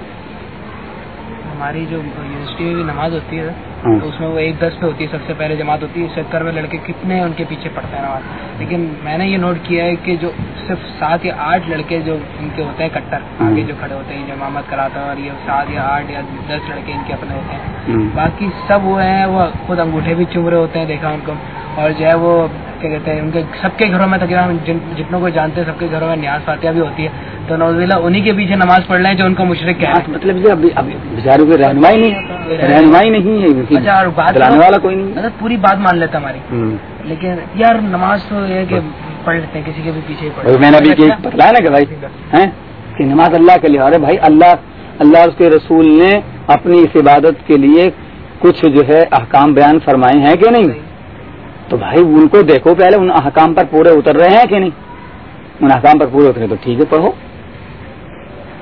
ہماری جو یونیورسٹی میں بھی نماز ہوتی ہے ہاں۔ تو اس میں وہ ایک دس پہ ہوتی ہے سب سے پہلے جماعت ہوتی ہے ستر میں لڑکے کتنے ان کے پیچھے پڑتے ہیں نماز لیکن میں نے یہ نوٹ کیا ہے کہ جو صرف سات یا آٹھ لڑکے جو ان کے ہوتے ہیں کٹر ہاں۔ آگے جو کھڑے ہوتے ہیں جو امامت کراتا ہے اور یہ سات یا آٹھ یا دس لڑکے ان کے اپنے ہوتے ہیں۔ ہاں۔ باقی سب وہ ہیں وہ خود انگوٹھے بھی چوم رہے ہوتے ہیں دیکھا ان کو۔ اور جو ہے وہ کیا کہتے ہیں ان کے سب کے گھروں میں تقریباً جتنوں کو جانتے ہیں سب کے گھروں میں نیاز فاتحہ بھی ہوتی ہے۔ تو نوز اللہ انہیں کے پیچھے نماز پڑھ رہے ہیں جو ان کو مشرق کیا مطلب بیچاروں کی رہنمائی نہیں رہنمائی نہیں ہے اچھا والا کوئی نہیں۔ مطلب پوری بات مان لیتا ہماری۔ لیکن یار نماز تو یہ کہ پڑھ لیتے ہیں کسی کے بھی پیچھے میں نے ابھی بتلایا نا کہ بھائی کہ نماز اللہ کے لیے ارے بھائی اللہ اللہ اس کے رسول نے اپنی اس عبادت کے لیے کچھ جو ہے احکام بیان فرمائے ہیں کہ نہیں؟ تو بھائی ان کو دیکھو پہلے ان احکام پر پورے اتر رہے ہیں کہ نہیں؟ ان احکام پر پورے اترے تو ٹھیک ہے پڑھو۔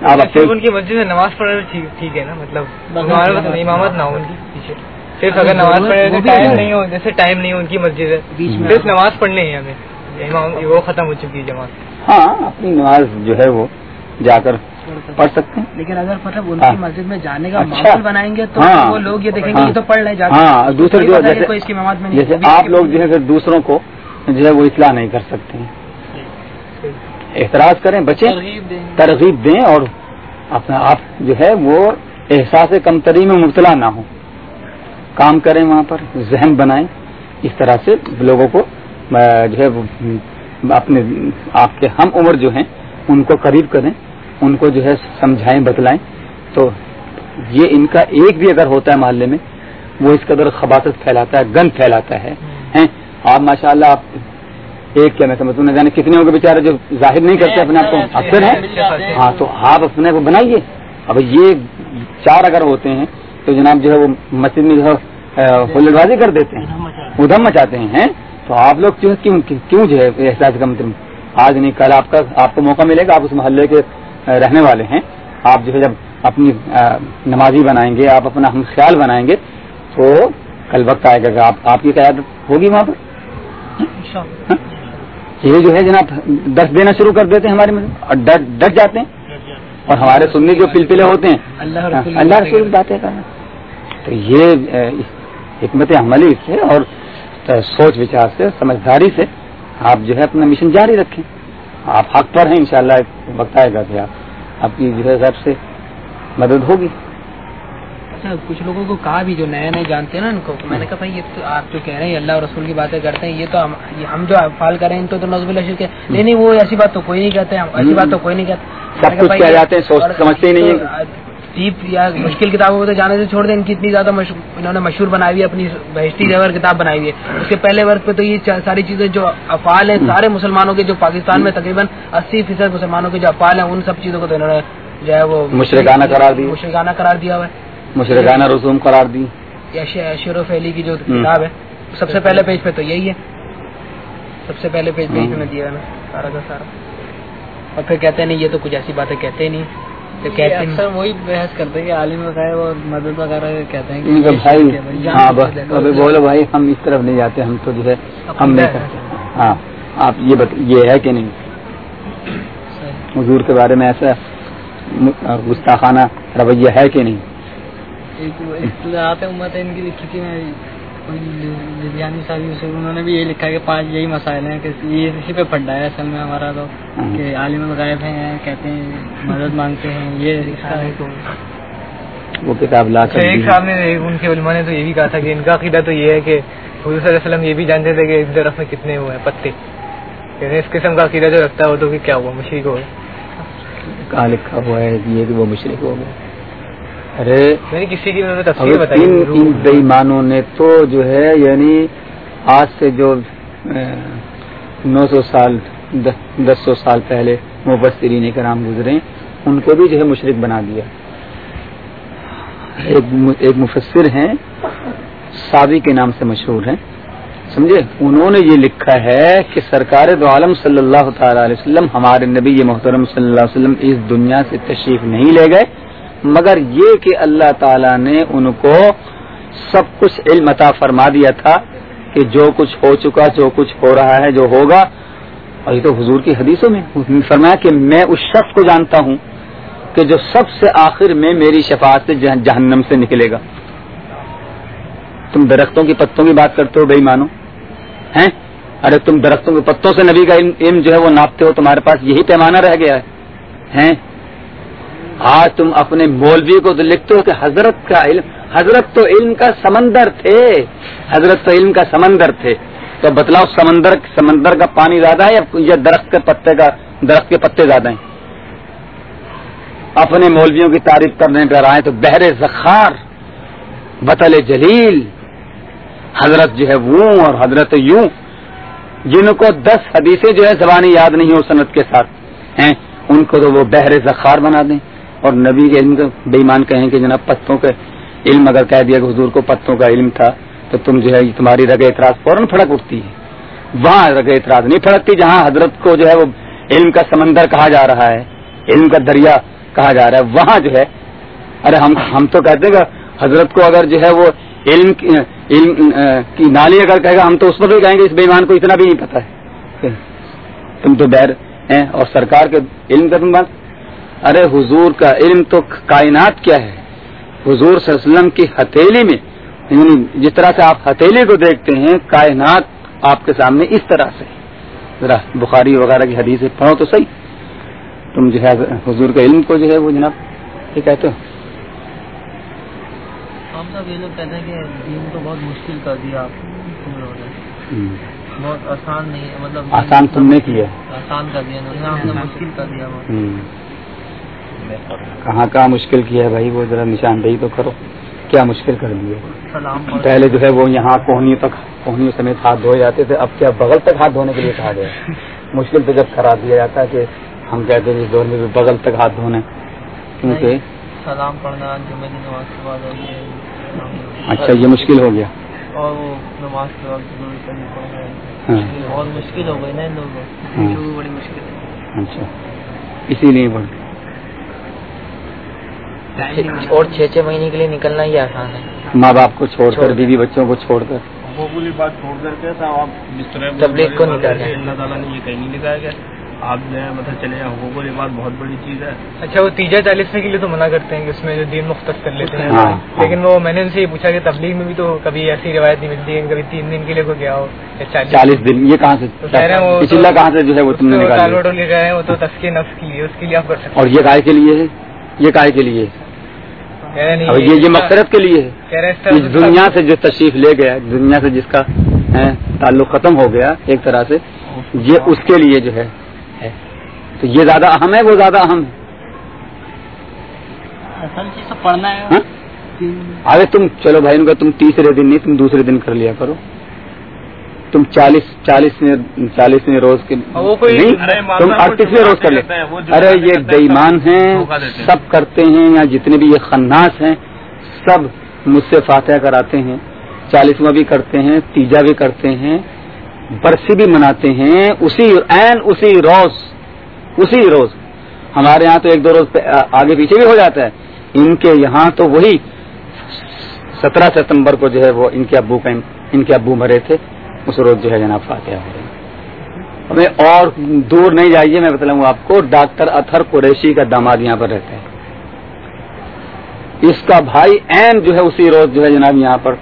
آپ ان کی مسجد میں نماز پڑھ رہے ٹھیک ہے نا مطلب امامت نہ ہو ان کی پیچھے۔ صرف اگر نماز پڑھے تو ٹائم نہیں ہو جیسے ٹائم نہیں ہو ان کی مسجد ہے صرف نماز پڑھنے ہی ہمیں۔ وہ ختم ہو چکی ہے جماعت۔ ہاں اپنی نماز جو ہے وہ جا کر پڑھ سکتے ہیں۔ لیکن اگر مطلب ان کی ہاں۔ مسجد میں جانے کا اچھا۔ ماحول بنائیں گے تو ہاں۔ وہ لوگ یہ دیکھیں گے یہ تو پڑھ لیں ہاں دوسرے جو جیسے آپ لوگ جو ہے دوسروں کو جو ہے وہ اطلاع نہیں کر سکتے ہیں۔ اعتراض کریں بچے ترغیب دیں۔ اور اپنا آپ جو ہے وہ احساس کمتری میں مبتلا نہ ہو کام کریں وہاں پر ذہن بنائیں۔ اس طرح سے لوگوں کو جو ہے اپنے آپ کے ہم عمر جو ہیں ان کو قریب کریں ان کو جو ہے سمجھائیں بتلائیں۔ تو یہ ان کا ایک بھی اگر ہوتا ہے محلے میں وہ اس قدر خباصت پھیلاتا ہے گند پھیلاتا ہے۔ آپ ماشاء اللہ آپ ایک کیا میں سمجھوں نہ جانے کتنے ہوں گے بےچارے جو ظاہر نہیں کرتے اپنے آپ کو؟ اکثر ہے ہاں تو آپ اپنے کو بنائیے۔ اب یہ چار اگر ہوتے ہیں تو جناب جو ہے وہ مسجد میں جو ہے ہلڈ بازی کر دیتے ہیں ادھم مچاتے ہیں تو آپ لوگ کیوں کیوں جو ہے احساس کا مطلب؟ آج نہیں کل آپ کا آپ کو موقع ملے گا آپ اس محلے کے رہنے والے ہیں۔ آپ جو ہے جب اپنی نمازی بنائیں گے آپ اپنا ہم خیال بنائیں گے تو کل وقت آئے گا آپ کی قیادت ہوگی وہاں پر؟ یہ جو ہے جناب درد دینا شروع کر دیتے ہیں ہمارے میں اور ڈٹ جاتے ہیں؟ اور ہمارے سننے جو پلپلے ہوتے ہیں۔ اللہ رسول باتیں کرنا۔ تو یہ حکمت عملی سے اور سوچ وچار سے سمجھداری سے آپ جو ہے اپنا مشن جاری رکھیں۔ آپ حق پر ہیں انشاءاللہ شاء اللہ وقت آئے گا کہ آپ آپ کی جو ہے سے مدد ہوگی۔ اچھا کچھ لوگوں کو کہا بھی جو نئے نئے جانتے ہیں نا ان کو میں نے کہا بھائی یہ تو آپ جو کہہ رہے ہیں اللہ اور رسول کی باتیں کرتے ہیں یہ تو ہم جو فال کریں ان تو نظب اللہ کے نہیں نہیں وہ ایسی بات تو کوئی نہیں کہتے ایسی بات تو کوئی نہیں کہتے۔ سمجھتے ہی نہیں ٹیپ یا مشکل کتابوں کو تو جانے سے چھوڑ دیں ان کی اتنی زیادہ انہوں نے مشہور بنائی ہوئی ہے اپنی بہشتی جگہ کتاب بنائی ہوئی ہے۔ اس کے پہلے ورق پہ تو یہ ساری چیزیں جو افعال ہیں سارے مسلمانوں کے جو پاکستان میں تقریباً اسی فیصد مسلمانوں کے جو افعال ہیں ان سب چیزوں کو تو انہوں نے جو ہے وہ مشرقانہ قرار دیا۔ مشرقانہ قرار دیا ہوا ہے۔ مشرقانہ رسوم قرار دی۔ شیر و فیلی کی جو کتاب ہے۔ سب سے پہلے پیج پہ تو یہی ہے۔ سب سے پہلے پیج پہ میں دیا نا۔ سارا کا سارا۔ اور پھر کہتے ہیں نہیں یہ تو کچھ ایسی باتیں کہتے نہیں۔ تو کہتے ہیں وہی بحث کرتے ہیں کہ عالم وغیرہ اور مدد وغیرہ کہتے ہیں کہ بھائی ہاں بولو بھائی ہم اس طرف نہیں جاتے ہم تو جو ہے ہم نہیں کرتے۔ ہاں آپ یہ یہ ہے کہ نہیں؟ حضور کے بارے میں ایسا گستاخانہ رویہ ہے کہ نہیں؟ ان کی لکھی تھی میں انہوں نے بھی یہ لکھا کہ پانچ یہی مسائل ہیں کہ یہ اسی پہ پڑھا ہے اصل میں ہمارا تو کہ عالم غائب ہیں کہتے ہیں مدد مانگتے ہیں یہ وہ کتاب لا کر ایک صاحب نے ان کے علماء نے تو یہ بھی کہا تھا کہ ان کا عقیدہ تو یہ ہے کہ حضور صلی اللہ علیہ وسلم یہ بھی جانتے تھے کہ اس درخت میں کتنے ہوئے ہیں پتے۔ یعنی اس قسم کا عقیدہ جو رکھتا ہے وہ تو کیا ہوا مشرق ہو کہاں لکھا ہوا ہے؟ یہ کہ وہ مشرق ہو گیا ارے یعنی کسی کی تین بےمانوں نے تو جو ہے یعنی آج سے جو نو سو سال دس سو سال پہلے مبصرین کرام گزرے ان کو بھی جو ہے مشرق بنا دیا۔ ایک مفسر ہیں سابی کے نام سے مشہور ہیں۔ سمجھے؟ انہوں نے یہ لکھا ہے کہ سرکار دو عالم صلی اللہ تعالی علیہ وسلم ہمارے نبی محترم صلی اللہ علیہ وسلم اس دنیا سے تشریف نہیں لے گئے مگر یہ کہ اللہ تعالی نے ان کو سب کچھ علم عطا فرما دیا تھا کہ جو کچھ ہو چکا، جو کچھ ہو رہا ہے، جو ہوگا۔ اور یہ تو حضور کی حدیثوں میں فرمایا کہ میں اس شخص کو جانتا ہوں کہ جو سب سے آخر میں میری شفاعت سے جہنم سے نکلے گا۔ تم درختوں کی پتوں کی بات کرتے ہو بھائی مانو ہیں؟ ارے تم درختوں کے پتوں سے نبی کا علم جو ہے وہ ناپتے ہو، تمہارے پاس یہی پیمانہ رہ گیا ہے۔ آج تم اپنے مولوی کو تو لکھتے ہو کہ حضرت کا علم حضرت تو علم کا سمندر تھے۔ حضرت تو علم کا سمندر تھے۔ تو بتلاؤ سمندر سمندر کا پانی زیادہ ہے یا درخت کے پتے کا درخت کے پتے زیادہ ہیں؟ اپنے مولویوں کی تعریف کرنے پر آئے تو بحر زخار، بطل جلیل۔ حضرت جو ہے وہ اور حضرت یوں۔ جن کو دس حدیثیں جو ہے زبانی یاد نہیں ہو صنعت کے ساتھ، ہیں؟ ان کو تو وہ بحر زخار بنا دیں۔ اور نبی کے علم بے ایمان کہیں کہ جناب پتوں کے علم اگر کہہ دیا کہ حضور کو پتوں کا علم تھا، تو تم جو ہے تمہاری رگ اعتراض فوراً پھڑک اٹھتی ہے وہاں رگ اعتراض نہیں پھڑکتی جہاں حضرت کو جو ہے وہ علم کا سمندر کہا جا رہا ہے، علم کا دریا کہا جا رہا ہے، وہاں جو ہے، ارے ہم ہم تو کہتے ہیں کہ حضرت کو اگر جو ہے وہ علم کی نالی اگر کہے گا، ہم تو اس پر بھی کہیں گے، اس بےمان کو اتنا بھی نہیں پتا ہے۔ تم تو بیر ہیں اور سرکار کے علم کا تم بات ارے حضور کا علم تو کائنات کیا ہے؟ حضور صلی اللہ علیہ وسلم کی ہتھیلی میں یعنی جس طرح سے آپ ہتھیلی کو دیکھتے ہیں کائنات آپ کے سامنے اس طرح سے ذرا بخاری وغیرہ کی حدیث پڑھو تو صحیح۔ تم جو ہے حضور کا علم کو جو ہے وہ جناب یہ کہتے ہو۔ یہ لوگ کہتے ہیں کہ دین کو بہت مشکل کر دیا بہت آسان نہیں مطلب آسان تم نے کیا۔ آسان کر دیا مشکل کر دیا کہاں کہاں مشکل کیا ہے بھائی وہ ذرا نشاندہی تو کرو۔ کیا مشکل کر دیا پہلے جو ہے وہ یہاں کوہنیوں تک کوہنیوں سمیت ہاتھ دھوئے جاتے تھے اب کیا بغل تک ہاتھ دھونے کے لیے کہا گیا؟ مشکل تو جب کرا دیا جاتا ہے کہ ہم کہتے ہیں اس دور میں بھی بغل تک ہاتھ دھونے۔ کیونکہ؟ سلام پڑھنا جمعے کی نماز کے بعد اچھا یہ مشکل ہو گیا۔ اور وہ نماز کے وقت ہاں۔ بہت مشکل ہو گئی نا ان لوگوں ہاں۔ بڑی مشکل ہے۔ اچھا۔ اسی لیے بڑھ۔ اور چھ چھ مہینے کے لیے نکلنا ہی آسان ہے۔ ماں باپ کو چھوڑ کر بیوی بچوں کو چھوڑ کر۔ بات چھوڑ کر کے تبلیغ کو نکال اللہ تعالیٰ نے یہ کہیں نہیں لکھا گیا آپ جو ہے مطلب چلے جائیں حقوق و لباس بہت بڑی چیز ہے۔ اچھا وہ تیجا چالیسویں کے لیے تو منع کرتے ہیں کہ اس میں جو دین مختص کر لیتے ہیں۔ ہاں،۔ لیکن وہ میں نے ان سے یہ پوچھا کہ تبلیغ میں بھی تو کبھی ایسی روایت نہیں ملتی ہے کبھی تین دن کے لیے کو گیا ہو چالیس دن۔ یہ کہاں سے؟ کہاں سے جو ہے وہ لے گئے وہ تو تسکے نفس کے لیے اس کے لیے آپ کر سکتے اور یہ گائے کے لیے یہ گائے کے لیے؟ یہ یہ مقصد کے لیے ہے۔ دنیا سے جو تشریف لے گیا دنیا سے جس کا تعلق ختم ہو گیا ایک طرح سے یہ اس کے لیے جو ہے تو یہ زیادہ اہم ہے وہ زیادہ اہم ہے۔ پڑھنا ہے۔ ہاں؟ ارے تم چلو بھائی ان کا تم تیسرے دن نہیں تم دوسرے دن کر لیا کرو۔ تم چالیس چالیسویں چالیسویں روز کے تم اڑتیسویں روز کر لے۔ ارے یہ بےمان ہیں سب کرتے ہیں یا جتنے بھی یہ خناس ہیں سب مجھ سے فاتحہ کراتے ہیں۔ چالیسواں بھی کرتے ہیں تیجا بھی کرتے ہیں برسی بھی مناتے ہیں اسی این اسی روز اسی روز۔ ہمارے یہاں تو ایک دو روز آگے پیچھے بھی ہو جاتا ہے۔ ان کے یہاں تو وہی سترہ ستمبر کو جو ہے وہ ان کے ابو کا ان کے ابو مرے تھے۔ اس روز جو ہے جناب فاتحہ ہو رہے ہمیں اور دور نہیں جائیے، میں بتلاؤں آپ کو، ڈاکٹر اتھر قریشی کا داماد یہاں پر رہتا ہے۔ اس کا بھائی این جو ہے اسی روز جو ہے جناب یہاں پر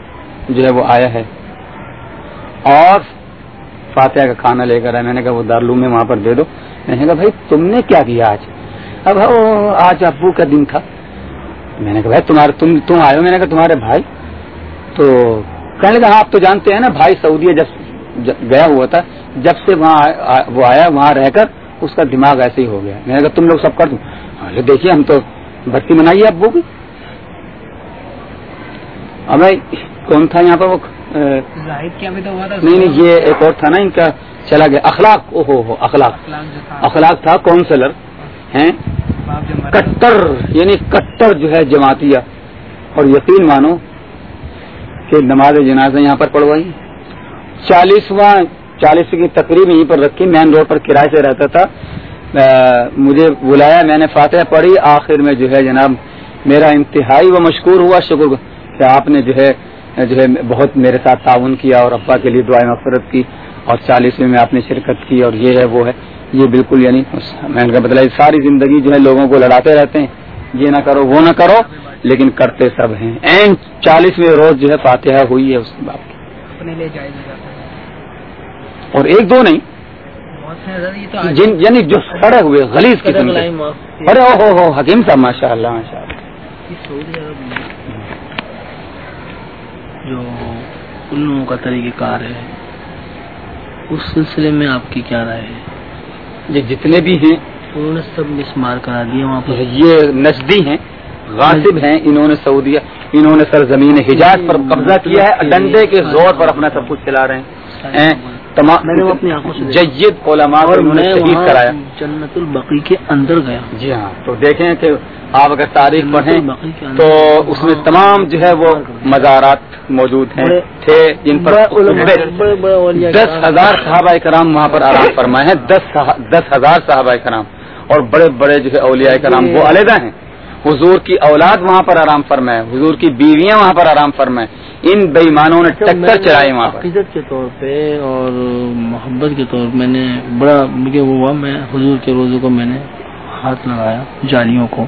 جو ہے وہ آیا ہے۔ اور فاتحہ کا کھانا لے کر آیا۔ میں نے کہا وہ دارالعلوم میں وہاں پر دے دو۔ میں نے کہا بھائی تم نے کیا کیا آج؟ اب ہاں، آج ابو کا دن تھا۔ میں نے کہا بھائی تمہارے، تم تم آئے ہو؟ میں نے کہا تمہارے بھائی۔ تو کہنے لگا ہاں آپ تو جانتے ہیں نا بھائی سعودی جب گیا ہوا تھا جب سے وہاں وہ آیا وہاں رہ کر اس کا دماغ ایسے ہی ہو گیا. میں نے کہا تم لوگ سب کر دوں دیکھیے ہم تو بھرتی منائیے ابو کی ابھی کون تھا یہاں پر وہ نہیں نہیں یہ ایک اور تھا نا ان کا چلا گیا۔ اخلاق او ہو اخلاق۔ اخلاق تھا۔ کاؤنسلر ہیں؟ کٹر یعنی کٹر جو ہے جماعتیہ۔ اور یقین مانو کہ نماز جنازہ یہاں پر پڑھوائی چالیسواں، چالیس کی تقریب یہیں پر رکھی، مین روڈ پر کرائے سے رہتا تھا۔ مجھے بلایا، میں نے فاتح پڑھی، آخر میں جو ہے جناب میرا انتہائی وہ مشکور ہوا، شکر کہ آپ نے جو ہے جو ہے بہت میرے ساتھ تعاون کیا اور ابا کے لیے دعائیں مفرت کی اور چالیسویں میں آپ نے شرکت کی اور یہ ہے، وہ ہے، یہ بالکل یعنی میں نے بدلا ساری زندگی جو ہے لوگوں کو لڑاتے رہتے ہیں۔ یہ نہ کرو وہ نہ کرو لیکن کرتے سب ہیں۔ این چالیسویں روز جو ہے فاتحہ ہوئی ہے اس کے بعد۔ اور ایک دو نہیں۔ جن یعنی جو سڑے ہوئے غلیظ قسم کے۔ ارے او ہو ہو حکیم صاحب ماشاء اللہ ماشاء اللہ جو ان لوگوں کا طریقہ کار ہے اس سلسلے میں آپ کی کیا رائے ہے؟ یہ جتنے بھی ہیں انہوں نے سب مسمار کرا دیا وہاں پر یہ نزدی ہیں غاصب ہیں انہوں نے سعودیہ انہوں نے سرزمین حجاز پر قبضہ کیا ہے ڈنڈے کے زور پر اپنا سب کچھ چلا رہے ہیں۔ تمام نے جید علماء اور میں شہید کرایا۔ جنت البقی کے اندر گیا۔ جی ہاں تو دیکھیں کہ آپ اگر تاریخ پڑھیں تو اس میں تمام جو ہے وہ مزارات موجود ہیں تھے جن پر دس ہزار صحابہ کرام وہاں پر آرام فرمائے ہیں۔ دس ہزار صحابہ کرام اور بڑے بڑے جو ہے اولیاء کرام وہ علیحدہ ہیں۔ حضور کی اولاد وہاں پر آرام فرمائے حضور کی بیویاں وہاں پر آرام فرمائے۔ ان بےمانوں نے ٹکر چلائی وہاں عقیدت کے طور پہ اور محبت کے طور پہ میں نے بڑا مجھے ہوا میں حضور کے روزوں کو میں نے ہاتھ لگایا جالیوں کو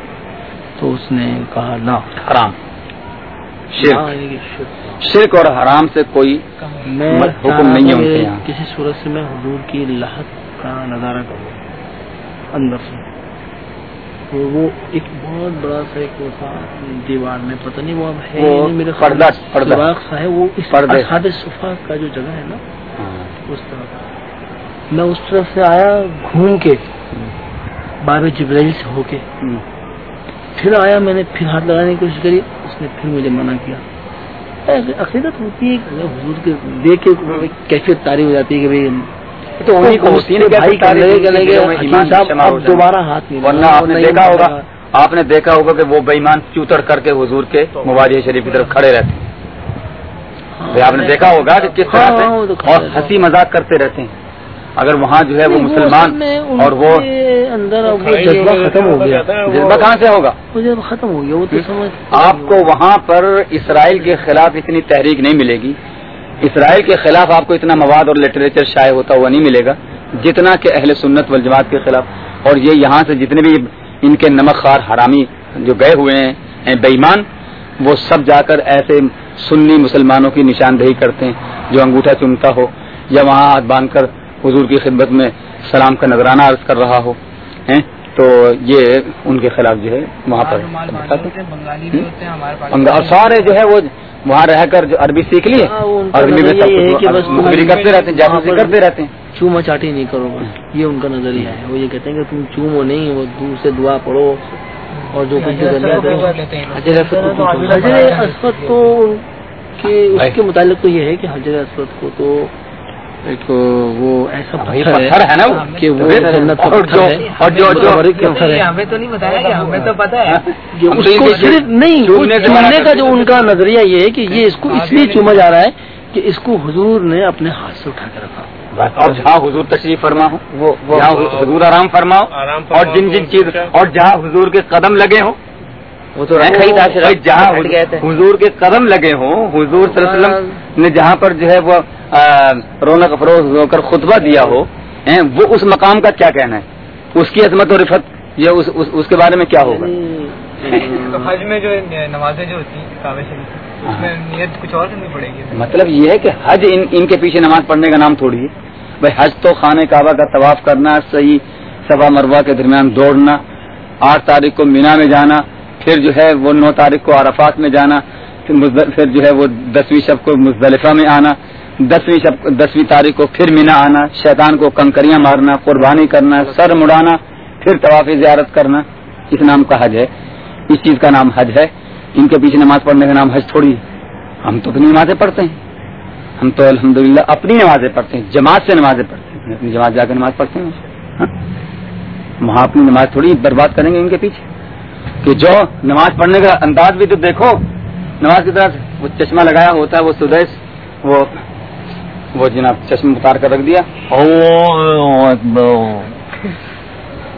تو اس نے کہا لا حرام۔ شرک۔ اور حرام سے کوئی میں حکم نہیں ہے کسی صورت سے میں حضور کی لاہت کا نظارہ کروں۔ اندر سے۔ تو وہ ایک بہت بڑا سا ایک تھا دیوار میں پتہ نہیں وہ اب ہے میرے سا ہے وہ خاد صفا کا جو جگہ ہے نا ہاں۔ اس طرح میں اس طرف سے آیا گھوم کے باب جبریل سے ہو کے۔ پھر آیا میں نے پھر ہاتھ لگانے کی کوشش کری اس نے پھر مجھے منع کیا۔ عقیدت ہوتی ہے حضور کے دیکھ کے کیفیت تاری ہو جاتی ہے کہ بھائی دوبارہ ہاتھ ورنہ آپ نے دیکھا ہوگا آپ نے دیکھا ہوگا کہ وہ بےمان چوتڑ کر کے حضور کے مبارک شریف کی طرف کھڑے رہتے ہیں۔ ہاں، آپ نے دیکھا ہوگا کہ کس طرح سے ہاں، اور ہنسی مذاق کرتے رہتے ہیں۔ اگر وہاں جو ہے وہ مسلمان اور وہ اندر جذبہ ختم ہو گیا۔ جذبہ کہاں سے ہوگا؟ ختم ہو گیا وہ تو آپ کو وہاں پر اسرائیل کے خلاف اتنی تحریک نہیں ملے گی اسرائیل کے خلاف آپ کو اتنا مواد اور لٹریچر شائع ہوتا ہوا نہیں ملے گا جتنا کہ اہل سنت والجماعت کے خلاف۔ اور یہ یہاں سے جتنے بھی ان کے نمک خار حرامی جو گئے ہوئے ہیں بےمان وہ سب جا کر ایسے سنی مسلمانوں کی نشاندہی کرتے ہیں، جو انگوٹھا چنتا ہو یا وہاں ہاتھ باندھ کر حضور کی خدمت میں سلام کا نذرانہ عرض کر رہا ہو۔ تو یہ ان کے خلاف جو ہے وہاں پر اور سارے جو ہے وہ وہاں رہ کر جو عربی سیکھ لیے ہاں، عربی میں کرتے رہتے ہیں جاسوسی کرتے رہتے ہیں۔ چوما چاٹی نہیں کرو یہ ان کا نظریہ ہے۔ وہ یہ کہتے ہیں کہ تم چومو نہیں وہ دور سے دعا پڑھو اور جو کچھ حضرت اسفت تو اس کے متعلق تو یہ ہے کہ حضرت اسفت کو تو ایک وہ ایسا پتھر ہے نا کہ وہ جنت اور جو ہمیں تو نہیں بتایا کہ ہمیں تو پتا ہے۔ صرف نہیں چومنے کا جو ان کا نظریہ یہ ہے کہ یہ اس کو اس لیے چوما جا رہا ہے کہ اس کو حضور نے اپنے ہاتھ سے اٹھا کے رکھا۔ اور جہاں حضور تشریف فرما ہو جہاں حضور آرام فرماؤ اور جن جن چیز اور جہاں حضور کے قدم لگے ہوں۔ وہ تو جہاں حضور کے قدم لگے ہوں حضور صلی اللہ علیہ وسلم نے جہاں پر جو ہے وہ رونق افروز ہو کر خطبہ دیا ہو وہ اس مقام کا کیا کہنا ہے؟ اس کی عظمت و رفت یہ اس, اس, اس کے بارے میں کیا ہوگا؟ حج میں جو نمازیں جو ہوتی ہیں نیت کچھ اور نہیں پڑے گی؟ مطلب یہ ہے کہ حج ان, ان کے پیچھے نماز پڑھنے کا نام تھوڑی ہے۔ بھائی حج تو خانہ کعبہ کا طواف کرنا صحیح سبا مروا کے درمیان دوڑنا آٹھ تاریخ کو مینا میں جانا پھر جو ہے وہ نو تاریخ کو عرفات میں جانا پھر جو ہے وہ دسویں شب کو مزدلفہ میں آنا دسویں شب دسویں تاریخ کو پھر مینا آنا، شیطان کو کنکریاں مارنا، قربانی کرنا، سر مڑانا، پھر طواف زیارت کرنا، اس نام کا حج ہے۔ اس چیز کا نام حج ہے۔ ان کے پیچھے نماز پڑھنے کا نام حج تھوڑی ہم تو اپنی نمازیں پڑھتے ہیں۔ ہم تو الحمدللہ اپنی نمازیں پڑھتے ہیں۔ جماعت سے نمازیں پڑھتے ہیں۔ اپنی جماعت جا کے نماز پڑھتے ہیں۔ ہاں؟ وہاں اپنی نماز تھوڑی برباد کریں گے ان کے پیچھے۔ کہ جو نماز پڑھنے کا انداز بھی تو دیکھو۔ نماز کی طرح وہ چشمہ لگایا ہوتا ہے، وہ سدیش وہ وہ جناب چشمہ اتار کر رکھ دیا۔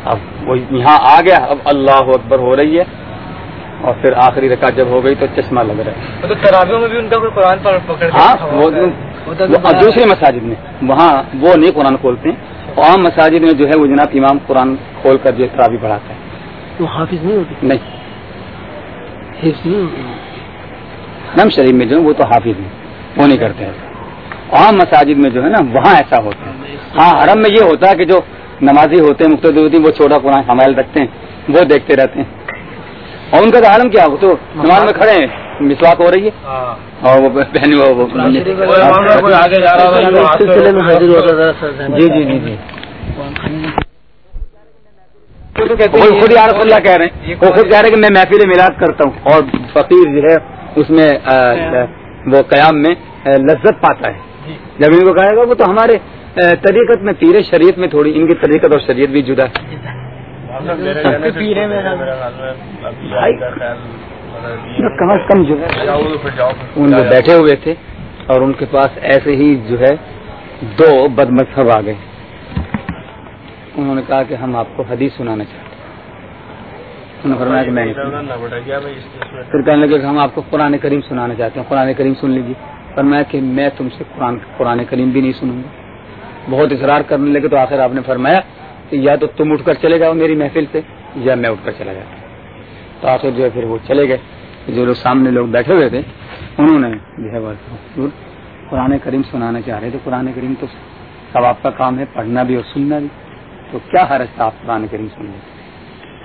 اب وہ یہاں آ گیا۔ اب اللہ اکبر ہو رہی ہے۔ اور پھر آخری رکا جب ہو گئی تو چشمہ لگ رہا ہے۔ میں بھی ان کا کوئی قرآن پکڑ ہاں وہ دوسرے مساجد میں وہاں وہ نہیں قرآن کھولتے ہیں۔ عام مساجد میں جو ہے وہ جناب امام قرآن کھول کر جو ترابی پڑھاتا ہے۔ تو حافظ نہیں ہوتی نہیں۔ حرم شریف میں جو وہ تو حافظ ہیں وہ نہیں کرتے۔ ہیں عام مساجد میں جو ہے نا وہاں ایسا ہوتا ہے۔ ہاں حرم میں یہ ہوتا ہے کہ جو نمازی ہوتے ہیں مختلف ہوتی وہ چھوٹا قرآن حمایل رکھتے ہیں وہ دیکھتے رہتے ہیں۔ اور ان کا تو عالم کیا ہو تو نماز میں کھڑے ہیں مسواک ہو رہی ہے۔ اور وہ بہن جی جی جی جی۔ خود ہی عارف اللہ کہہ رہے ہیں۔ وہ خود کہہ رہے ہیں کہ میں محفل میلاد کرتا ہوں۔ اور فقیر جو ہے اس میں وہ قیام میں لذت پاتا ہے۔ جب ان کو کہے گا وہ تو ہمارے طریقت میں پیر شریعت میں تھوڑی ان کی طریقت اور شریعت بھی جدا کم از کم جو ہے ان بیٹھے ہوئے تھے اور ان کے پاس ایسے ہی جو ہے دو بد مذہب آ گئے۔ انہوں نے کہا کہ ہم آپ کو حدیث سنانا چاہتے ہیں۔ فرمایا کہ میں پھر کہنے لگے کہ ہم آپ کو قرآن کریم سنانا چاہتے ہیں۔ قرآن کریم سن لیجیے فرمایا کہ میں تم سے قرآن قرآن کریم بھی نہیں سنوں گا۔ بہت اصرار کرنے لگے تو آخر آپ نے فرمایا کہ یا تو تم اٹھ کر چلے جاؤ میری محفل سے یا میں اٹھ کر چلا جاتا تو آخر جو ہے پھر وہ چلے گئے۔ جو لوگ سامنے لوگ بیٹھے ہوئے تھے، انہوں نے جو ہے وہ قرآن کریم سنانا چاہ رہے تھے قرآن کریم تو سب آپ کا کام ہے، پڑھنا بھی اور سننا بھی۔ تو کیا حرض تھا آپ قرآن کریم سن لیں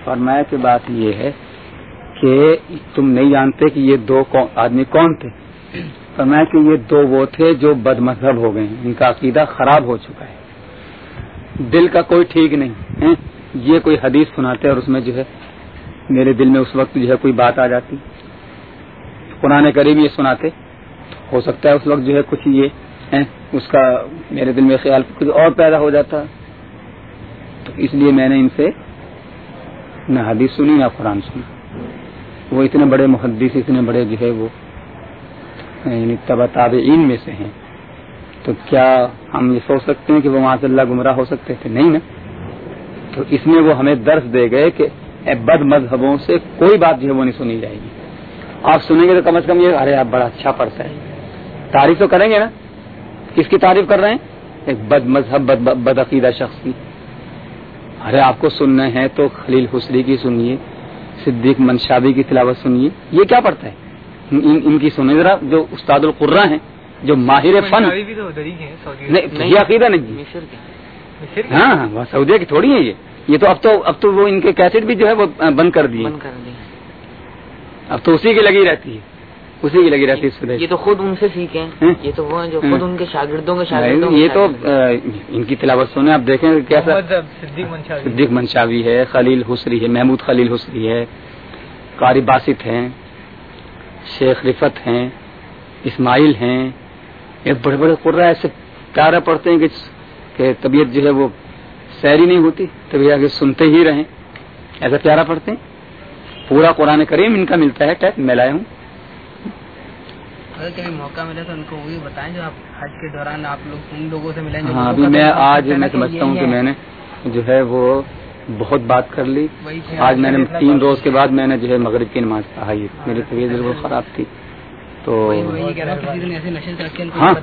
فرمایا کہ بات یہ ہے کہ تم نہیں جانتے کہ یہ دو آدمی کون تھے؟ فرمایا کہ یہ دو وہ تھے جو بد مذہب ہو گئے ان کا عقیدہ خراب ہو چکا ہے۔ دل کا کوئی ٹھیک نہیں یہ کوئی حدیث سناتے اور اس میں جو ہے میرے دل میں اس وقت جو ہے کوئی بات آ جاتی۔ قرآن کریم یہ سناتے ہو سکتا ہے اس وقت جو ہے کچھ یہ اس کا میرے دل میں خیال کچھ اور پیدا ہو جاتا۔ تو اس لیے میں نے ان سے نہ حدیث سنی نہ قرآن سنی؟ وہ اتنے بڑے محدث، اتنے بڑے جو ہے وہ یعنی تبا تابعین میں سے ہیں۔ تو کیا ہم یہ سوچ سکتے ہیں کہ وہ معاذ اللہ گمراہ ہو سکتے تھے؟ نہیں نا۔ تو اس میں وہ ہمیں درس دے گئے کہ بد مذہبوں سے کوئی بات جو ہے وہ نہیں سنی جائے گی۔ آپ سنیں گے تو کم از کم یہ، ارے آپ بڑا اچھا پڑھتا ہے تعریف تو کریں گے نا؟ کس کی تعریف کر رہے ہیں؟ ایک بد مذہب بد عقیدہ شخص کی۔ ارے آپ کو سننا ہے تو خلیل حسری کی سنیے صدیق منشابی کی تلاوت سنیے یہ کیا پڑھتا ہے؟ ان کی سنیں ذرا جو استاد القرہ ہیں جو ماہر فن نہیں عقیدہ نہیں ہاں ہاں سعودیہ کی تھوڑی ہے یہ۔ یہ تو اب تو اب تو وہ ان کے کیسٹ بھی جو ہے وہ بند کر دیے۔ اب تو اسی کی لگی رہتی ہے۔ اسی کی لگی رہتی ہے یہ تو خود ان سے سیکھیں۔ یہ تو وہ جو خود ان کے شاگردوں کے شاگردوں یہ تو ان کی تلاوت سنیں آپ دیکھیں کیسا صدیق منشاوی۔ ہے خلیل حسری ہے محمود خلیل حسری ہے قاری باسط ہیں شیخ رفت ہیں اسماعیل ہیں۔ یہ بڑے بڑے قرہ ایسے پیارا پڑھتے ہیں کہ طبیعت جو ہے وہ سیری نہیں ہوتی تبھی آگے سنتے ہی رہیں۔ ایسا پیارا پڑھتے ہیں۔ پورا قرآن کریم ان کا ملتا ہے ٹیپ میں لایا ہوں۔ اگر کبھی موقع ملے تو ان کو وہی بتائیں جو آپ حج کے دوران آپ لوگ ان لوگوں سے ملیں ہاں ابھی میں آج میں سمجھتا ہوں کہ میں نے جو ہے وہ بہت بات کر لی۔ آج میں نے تین روز کے بعد میں نے جو ہے مغرب کی نماز پڑھائی۔ میری طبیعت بالکل خراب تھی۔ تو ہاں